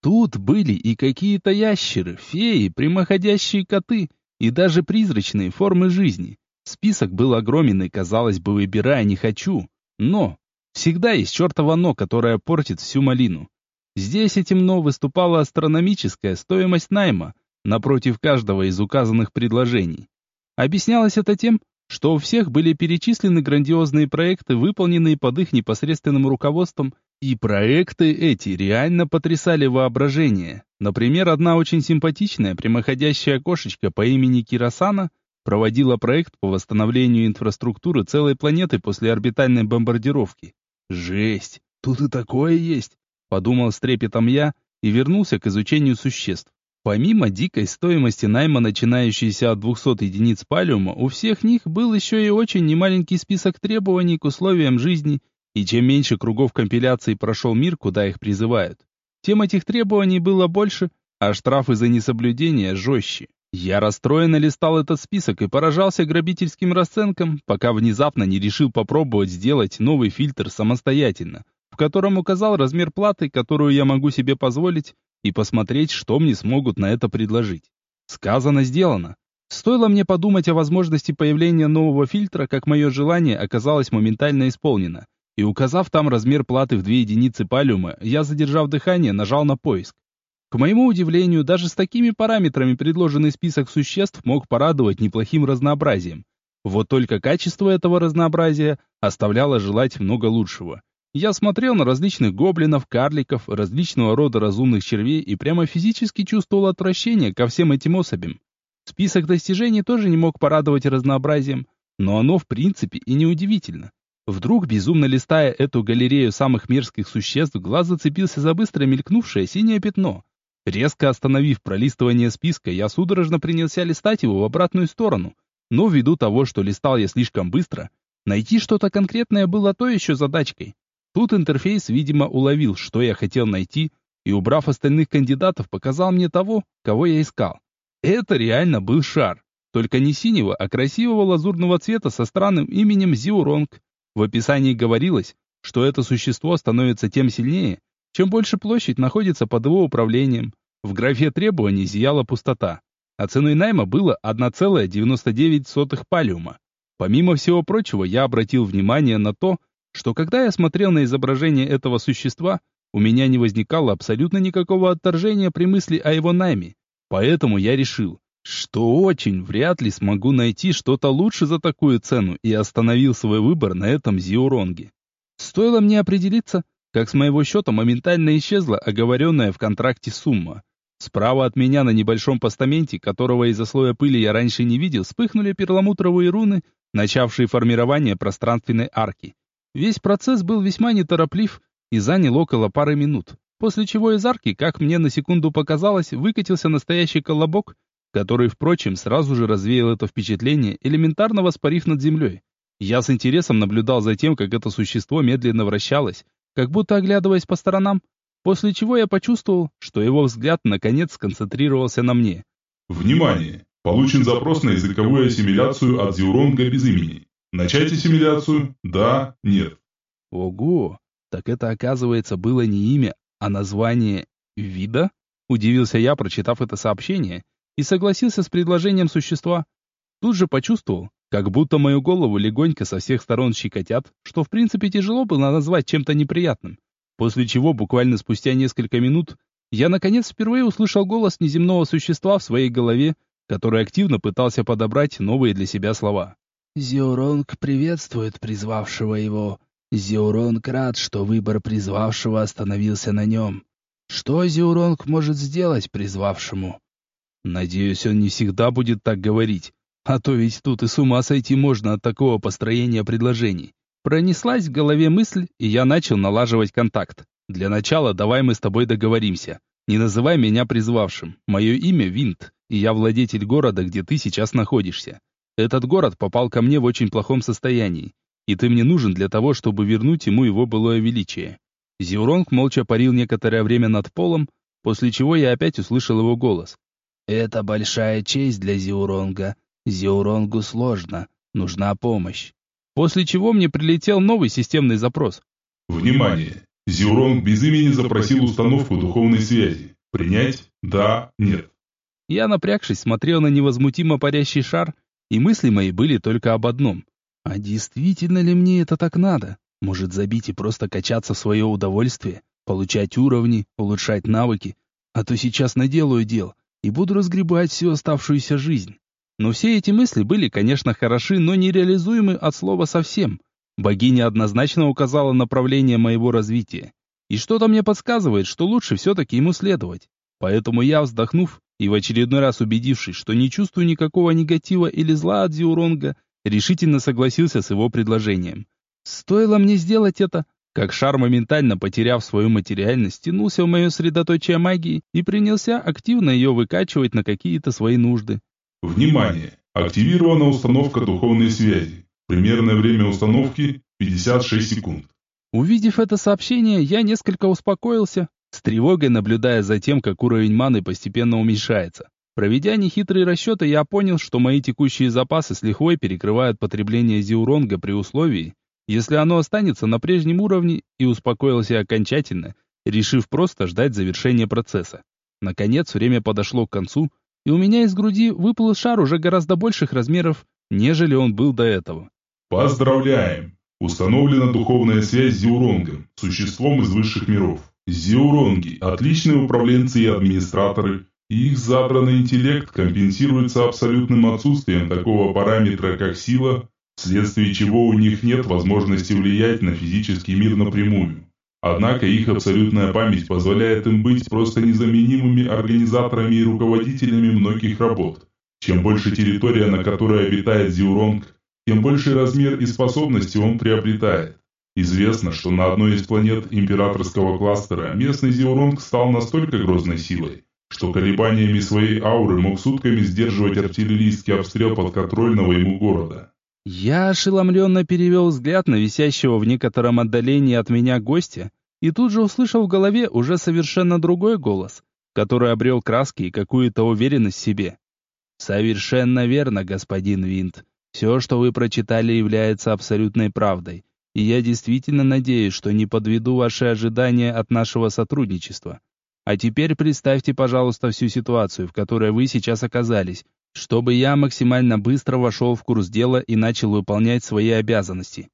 Тут были и какие-то ящеры, феи, прямоходящие коты и даже призрачные формы жизни. Список был огромен и, казалось бы, выбирая не хочу. Но всегда есть чертово «но», которое портит всю малину. Здесь этим «но» выступала астрономическая стоимость найма напротив каждого из указанных предложений. Объяснялось это тем, что у всех были перечислены грандиозные проекты, выполненные под их непосредственным руководством, и проекты эти реально потрясали воображение. Например, одна очень симпатичная прямоходящая кошечка по имени Кирасана проводила проект по восстановлению инфраструктуры целой планеты после орбитальной бомбардировки. Жесть, тут и такое есть, подумал с трепетом я и вернулся к изучению существ. Помимо дикой стоимости найма, начинающейся от 200 единиц палиума, у всех них был еще и очень немаленький список требований к условиям жизни, и чем меньше кругов компиляции прошел мир, куда их призывают, тем этих требований было больше, а штрафы за несоблюдение жестче. Я расстроенно листал этот список и поражался грабительским расценкам, пока внезапно не решил попробовать сделать новый фильтр самостоятельно, в котором указал размер платы, которую я могу себе позволить, и посмотреть, что мне смогут на это предложить. Сказано, сделано. Стоило мне подумать о возможности появления нового фильтра, как мое желание оказалось моментально исполнено. И указав там размер платы в две единицы палиума, я, задержав дыхание, нажал на поиск. К моему удивлению, даже с такими параметрами предложенный список существ мог порадовать неплохим разнообразием. Вот только качество этого разнообразия оставляло желать много лучшего. Я смотрел на различных гоблинов, карликов, различного рода разумных червей и прямо физически чувствовал отвращение ко всем этим особям. Список достижений тоже не мог порадовать разнообразием, но оно в принципе и не удивительно. Вдруг, безумно листая эту галерею самых мерзких существ, глаз зацепился за быстро мелькнувшее синее пятно. Резко остановив пролистывание списка, я судорожно принялся листать его в обратную сторону. Но ввиду того, что листал я слишком быстро, найти что-то конкретное было то еще задачкой. Тут интерфейс, видимо, уловил, что я хотел найти, и, убрав остальных кандидатов, показал мне того, кого я искал. Это реально был шар, только не синего, а красивого лазурного цвета со странным именем Зиуронг. В описании говорилось, что это существо становится тем сильнее, чем больше площадь находится под его управлением. В графе требований зияла пустота, а ценой найма было 1,99 палиума. Помимо всего прочего, я обратил внимание на то, что когда я смотрел на изображение этого существа, у меня не возникало абсолютно никакого отторжения при мысли о его найме. Поэтому я решил, что очень вряд ли смогу найти что-то лучше за такую цену и остановил свой выбор на этом Зиуронге. Стоило мне определиться, как с моего счета моментально исчезла оговоренная в контракте сумма. Справа от меня на небольшом постаменте, которого из-за слоя пыли я раньше не видел, вспыхнули перламутровые руны, начавшие формирование пространственной арки. Весь процесс был весьма нетороплив и занял около пары минут, после чего из арки, как мне на секунду показалось, выкатился настоящий колобок, который, впрочем, сразу же развеял это впечатление, элементарно воспарив над землей. Я с интересом наблюдал за тем, как это существо медленно вращалось, как будто оглядываясь по сторонам, После чего я почувствовал, что его взгляд наконец сконцентрировался на мне. Внимание! Получен запрос на языковую ассимиляцию от Зиуронга без имени. Начать ассимиляцию? Да, нет. Ого! Так это, оказывается, было не имя, а название вида? Удивился я, прочитав это сообщение, и согласился с предложением существа. Тут же почувствовал, как будто мою голову легонько со всех сторон щекотят, что в принципе тяжело было назвать чем-то неприятным. После чего, буквально спустя несколько минут, я наконец впервые услышал голос неземного существа в своей голове, который активно пытался подобрать новые для себя слова. «Зиуронг приветствует призвавшего его. Зиуронг рад, что выбор призвавшего остановился на нем. Что Зиуронг может сделать призвавшему?» «Надеюсь, он не всегда будет так говорить, а то ведь тут и с ума сойти можно от такого построения предложений. Пронеслась в голове мысль, и я начал налаживать контакт. Для начала давай мы с тобой договоримся. Не называй меня призвавшим. Мое имя Винт, и я владетель города, где ты сейчас находишься. Этот город попал ко мне в очень плохом состоянии, и ты мне нужен для того, чтобы вернуть ему его былое величие. Зиуронг молча парил некоторое время над полом, после чего я опять услышал его голос. «Это большая честь для Зиуронга. Зиуронгу сложно. Нужна помощь. После чего мне прилетел новый системный запрос. Внимание! Зиурон без имени запросил установку духовной связи. Принять? Да, нет. Я, напрягшись, смотрел на невозмутимо парящий шар, и мысли мои были только об одном. А действительно ли мне это так надо? Может забить и просто качаться в свое удовольствие, получать уровни, улучшать навыки, а то сейчас наделаю дел и буду разгребать всю оставшуюся жизнь. Но все эти мысли были, конечно, хороши, но нереализуемы от слова совсем. Богиня однозначно указала направление моего развития. И что-то мне подсказывает, что лучше все-таки ему следовать. Поэтому я, вздохнув и в очередной раз убедившись, что не чувствую никакого негатива или зла от Зиуронга, решительно согласился с его предложением. Стоило мне сделать это, как шар, моментально потеряв свою материальность, тянулся в мое средоточие магии и принялся активно ее выкачивать на какие-то свои нужды. Внимание! Активирована установка духовной связи. Примерное время установки 56 секунд. Увидев это сообщение, я несколько успокоился, с тревогой наблюдая за тем, как уровень маны постепенно уменьшается. Проведя нехитрые расчеты, я понял, что мои текущие запасы с лихвой перекрывают потребление зиуронга при условии, если оно останется на прежнем уровне, и успокоился окончательно, решив просто ждать завершения процесса. Наконец, время подошло к концу, и у меня из груди выплыл шар уже гораздо больших размеров, нежели он был до этого. Поздравляем! Установлена духовная связь с Зиуронгом, существом из высших миров. Зиуронги – отличные управленцы и администраторы, и их забранный интеллект компенсируется абсолютным отсутствием такого параметра, как сила, вследствие чего у них нет возможности влиять на физический мир напрямую. Однако их абсолютная память позволяет им быть просто незаменимыми организаторами и руководителями многих работ. Чем больше территория, на которой обитает Зиуронг, тем больше размер и способности он приобретает. Известно, что на одной из планет императорского кластера местный Зиуронг стал настолько грозной силой, что колебаниями своей ауры мог сутками сдерживать артиллерийский обстрел подконтрольного ему города. Я ошеломленно перевел взгляд на висящего в некотором отдалении от меня гостя и тут же услышал в голове уже совершенно другой голос, который обрел краски и какую-то уверенность в себе. «Совершенно верно, господин Винт. Все, что вы прочитали, является абсолютной правдой, и я действительно надеюсь, что не подведу ваши ожидания от нашего сотрудничества. А теперь представьте, пожалуйста, всю ситуацию, в которой вы сейчас оказались, чтобы я максимально быстро вошел в курс дела и начал выполнять свои обязанности.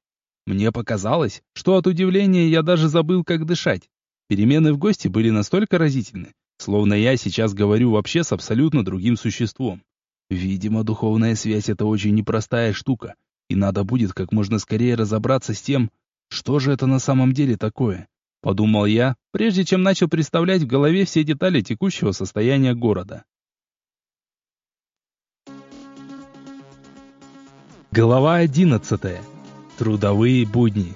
Мне показалось, что от удивления я даже забыл, как дышать. Перемены в гости были настолько разительны, словно я сейчас говорю вообще с абсолютно другим существом. Видимо, духовная связь — это очень непростая штука, и надо будет как можно скорее разобраться с тем, что же это на самом деле такое. Подумал я, прежде чем начал представлять в голове все детали текущего состояния города. Глава одиннадцатая. Трудовые будни.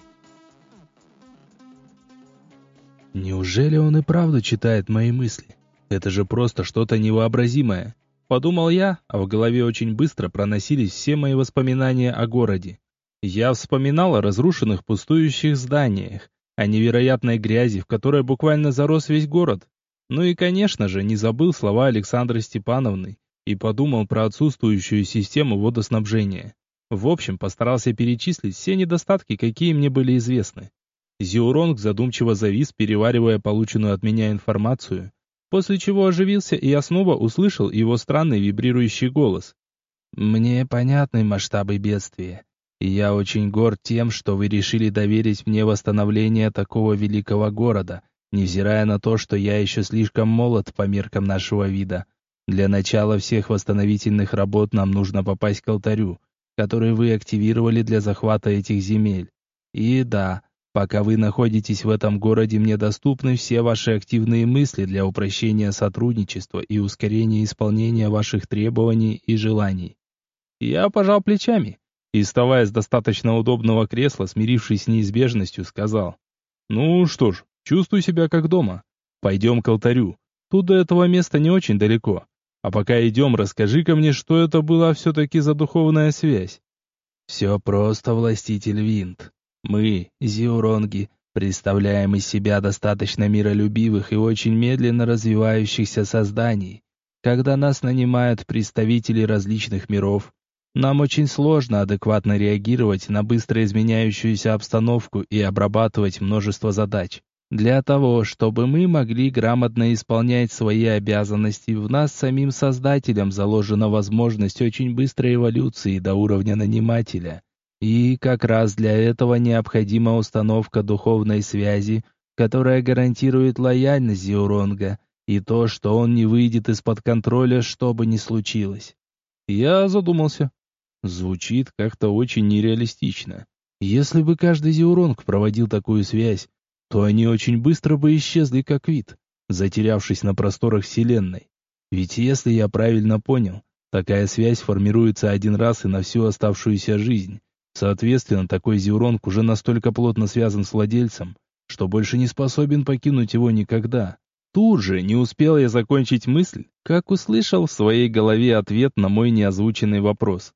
Неужели он и правда читает мои мысли? Это же просто что-то невообразимое. Подумал я, а в голове очень быстро проносились все мои воспоминания о городе. Я вспоминал о разрушенных пустующих зданиях, о невероятной грязи, в которой буквально зарос весь город. Ну и, конечно же, не забыл слова Александры Степановны и подумал про отсутствующую систему водоснабжения. В общем, постарался перечислить все недостатки, какие мне были известны. Зиуронг задумчиво завис, переваривая полученную от меня информацию, после чего оживился, и я снова услышал его странный вибрирующий голос. «Мне понятны масштабы бедствия, я очень горд тем, что вы решили доверить мне восстановление такого великого города, невзирая на то, что я еще слишком молод по меркам нашего вида. Для начала всех восстановительных работ нам нужно попасть к алтарю, который вы активировали для захвата этих земель. И да, пока вы находитесь в этом городе, мне доступны все ваши активные мысли для упрощения сотрудничества и ускорения исполнения ваших требований и желаний. Я пожал плечами и, вставая с достаточно удобного кресла, смирившись с неизбежностью, сказал, «Ну что ж, чувствую себя как дома. Пойдем к алтарю. Тут до этого места не очень далеко. А пока идем, расскажи-ка мне, что это была все-таки за духовная связь. Все просто, властитель Винт. Мы, Зиуронги, представляем из себя достаточно миролюбивых и очень медленно развивающихся созданий. Когда нас нанимают представители различных миров, нам очень сложно адекватно реагировать на быстро изменяющуюся обстановку и обрабатывать множество задач. Для того, чтобы мы могли грамотно исполнять свои обязанности, в нас самим создателем заложена возможность очень быстрой эволюции до уровня нанимателя. И как раз для этого необходима установка духовной связи, которая гарантирует лояльность Зиуронга и то, что он не выйдет из-под контроля, что бы ни случилось. Я задумался. Звучит как-то очень нереалистично. Если бы каждый Зиуронг проводил такую связь, то они очень быстро бы исчезли как вид, затерявшись на просторах Вселенной. Ведь если я правильно понял, такая связь формируется один раз и на всю оставшуюся жизнь. Соответственно, такой зиуронг уже настолько плотно связан с владельцем, что больше не способен покинуть его никогда. Тут же не успел я закончить мысль, как услышал в своей голове ответ на мой неозвученный вопрос.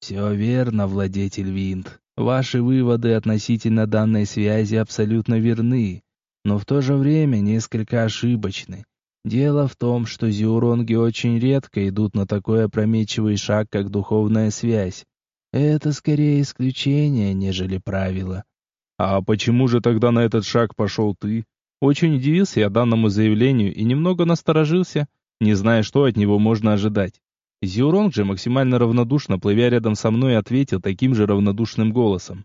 «Все верно, владетель Винт. Ваши выводы относительно данной связи абсолютно верны, но в то же время несколько ошибочны. Дело в том, что зиуронги очень редко идут на такой опрометчивый шаг, как духовная связь. Это скорее исключение, нежели правило. А почему же тогда на этот шаг пошел ты? Очень удивился я данному заявлению и немного насторожился, не зная, что от него можно ожидать. Зиуронг же максимально равнодушно, плывя рядом со мной, ответил таким же равнодушным голосом.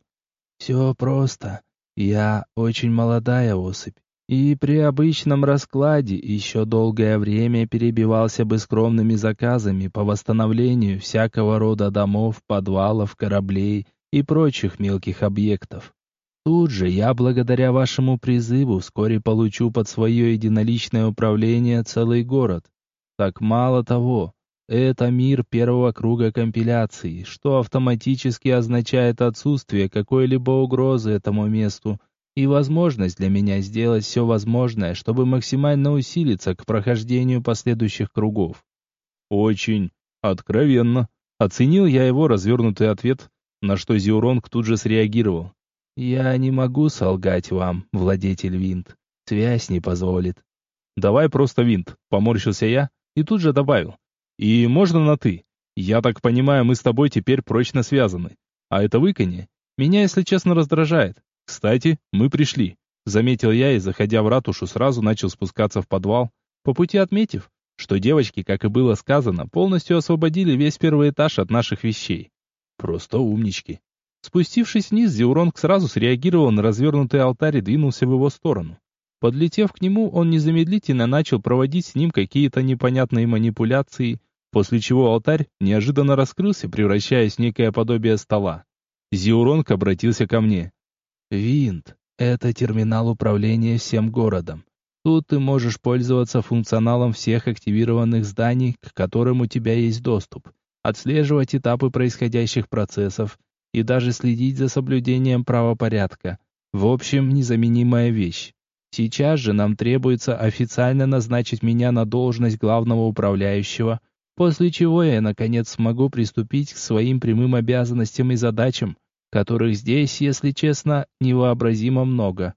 «Все просто. Я очень молодая особь, и при обычном раскладе еще долгое время перебивался бы скромными заказами по восстановлению всякого рода домов, подвалов, кораблей и прочих мелких объектов. Тут же я, благодаря вашему призыву, вскоре получу под свое единоличное управление целый город. Так мало того, это мир первого круга компиляции, что автоматически означает отсутствие какой-либо угрозы этому месту и возможность для меня сделать все возможное, чтобы максимально усилиться к прохождению последующих кругов. Очень откровенно. Оценил я его развернутый ответ, на что Зиуронг тут же среагировал. «Я не могу солгать вам, владетель Винт. Связь не позволит». «Давай просто Винт», — поморщился я и тут же добавил. И можно на «ты». Я так понимаю, мы с тобой теперь прочно связаны. А это выканье меня, если честно, раздражает. Кстати, мы пришли. Заметил я и, заходя в ратушу, сразу начал спускаться в подвал, по пути отметив, что девочки, как и было сказано, полностью освободили весь первый этаж от наших вещей. Просто умнички. Спустившись вниз, Зеуронг сразу среагировал на развернутый алтарь и двинулся в его сторону. Подлетев к нему, он незамедлительно начал проводить с ним какие-то непонятные манипуляции, после чего алтарь неожиданно раскрылся, превращаясь в некое подобие стола. Зиуронг обратился ко мне. «Винт, это терминал управления всем городом. Тут ты можешь пользоваться функционалом всех активированных зданий, к которым у тебя есть доступ, отслеживать этапы происходящих процессов и даже следить за соблюдением правопорядка. В общем, незаменимая вещь. Сейчас же нам требуется официально назначить меня на должность главного управляющего, после чего я, наконец, смогу приступить к своим прямым обязанностям и задачам, которых здесь, если честно, невообразимо много.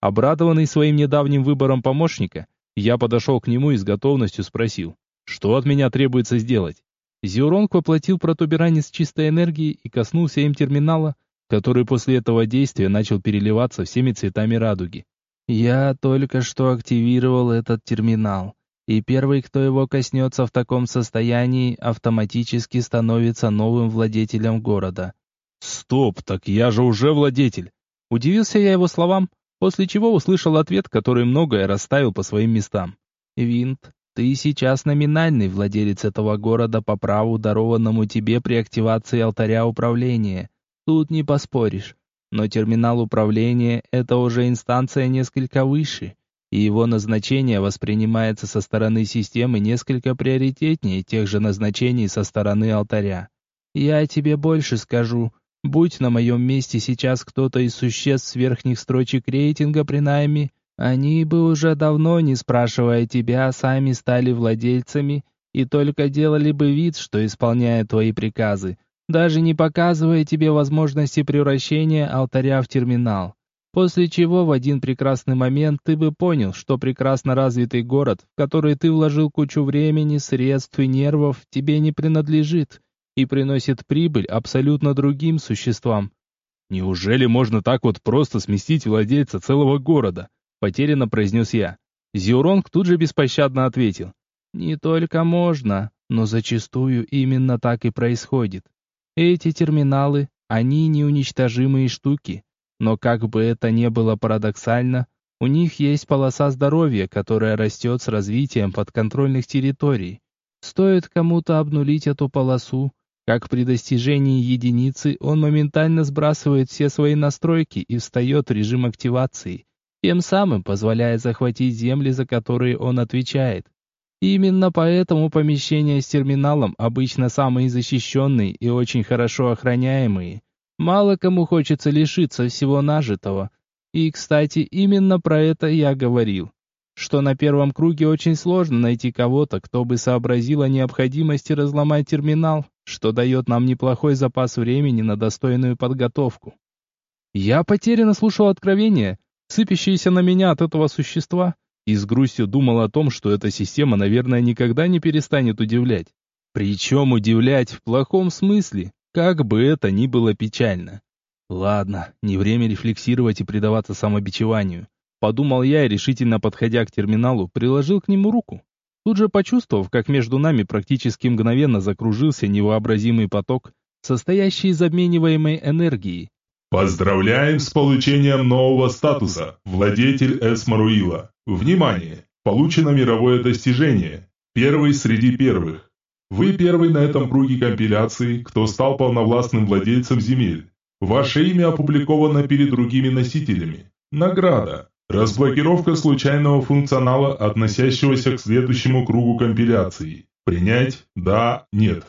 Обрадованный своим недавним выбором помощника, я подошел к нему и с готовностью спросил, что от меня требуется сделать. Зиуронг воплотил протуберанец чистой энергии и коснулся им терминала, который после этого действия начал переливаться всеми цветами радуги. «Я только что активировал этот терминал, и первый, кто его коснется в таком состоянии, автоматически становится новым владетелем города». «Стоп, так я же уже владетель!» Удивился я его словам, после чего услышал ответ, который многое расставил по своим местам. «Винт, ты сейчас номинальный владелец этого города по праву, дарованному тебе при активации алтаря управления. Тут не поспоришь. Но терминал управления — это уже инстанция несколько выше, и его назначение воспринимается со стороны системы несколько приоритетнее тех же назначений со стороны алтаря. Я тебе больше скажу, Будь на моем месте сейчас кто-то из существ с верхних строчек рейтинга при найме, они бы уже давно, не спрашивая тебя, сами стали владельцами и только делали бы вид, что исполняют твои приказы, даже не показывая тебе возможности превращения алтаря в терминал. После чего в один прекрасный момент ты бы понял, что прекрасно развитый город, в который ты вложил кучу времени, средств и нервов, тебе не принадлежит, и приносит прибыль абсолютно другим существам. Неужели можно так вот просто сместить владельца целого города? Потерянно произнес я. Зиуронг тут же беспощадно ответил. Не только можно, но зачастую именно так и происходит. Эти терминалы, они неуничтожимые штуки, но как бы это ни было парадоксально, у них есть полоса здоровья, которая растет с развитием подконтрольных территорий. Стоит кому-то обнулить эту полосу, как при достижении единицы он моментально сбрасывает все свои настройки и встает в режим активации, тем самым позволяя захватить земли, за которые он отвечает. Именно поэтому помещения с терминалом обычно самые защищенные и очень хорошо охраняемые. Мало кому хочется лишиться всего нажитого. И, кстати, именно про это я говорил что на первом круге очень сложно найти кого-то, кто бы сообразил о необходимости разломать терминал, что дает нам неплохой запас времени на достойную подготовку. Я потерянно слушал откровения, сыпящиеся на меня от этого существа, и с грустью думал о том, что эта система, наверное, никогда не перестанет удивлять. Причем удивлять в плохом смысле, как бы это ни было печально. Ладно, не время рефлексировать и предаваться самобичеванию. Подумал я и, решительно подходя к терминалу, приложил к нему руку. Тут же почувствовав, как между нами практически мгновенно закружился невообразимый поток, состоящий из обмениваемой энергии. Поздравляем с получением нового статуса, владетель Эсмаруила. Внимание! Получено мировое достижение. Первый среди первых. Вы первый на этом круге компиляции, кто стал полновластным владельцем земель. Ваше имя опубликовано перед другими носителями. Награда. Разблокировка случайного функционала, относящегося к следующему кругу компиляции. Принять? Да, нет.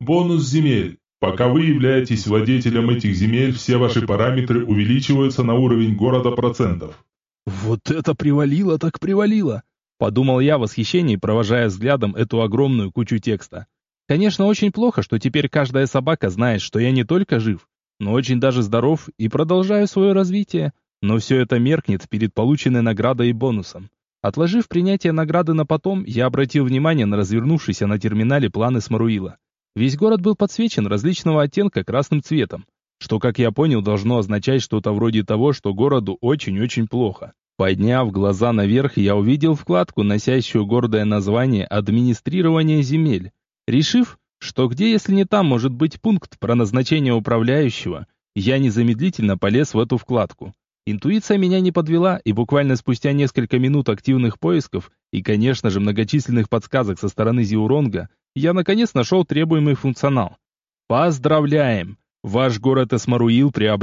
Бонус земель. Пока вы являетесь владетелем этих земель, все ваши параметры увеличиваются на уровень города процентов. Вот это привалило так привалило! Подумал я в восхищении, провожая взглядом эту огромную кучу текста. Конечно, очень плохо, что теперь каждая собака знает, что я не только жив, но очень даже здоров и продолжаю свое развитие. Но все это меркнет перед полученной наградой и бонусом. Отложив принятие награды на потом, я обратил внимание на развернувшийся на терминале планы Смаруила. Весь город был подсвечен различного оттенка красным цветом. что, как я понял, должно означать что-то вроде того, что городу очень-очень плохо. Подняв глаза наверх, я увидел вкладку, носящую гордое название «Администрирование земель». Решив, что где, если не там, может быть пункт про назначение управляющего, я незамедлительно полез в эту вкладку. Интуиция меня не подвела, и буквально спустя несколько минут активных поисков и, конечно же, многочисленных подсказок со стороны Зиуронга, я наконец нашел требуемый функционал. Поздравляем! Ваш город Эсмаруил приобрел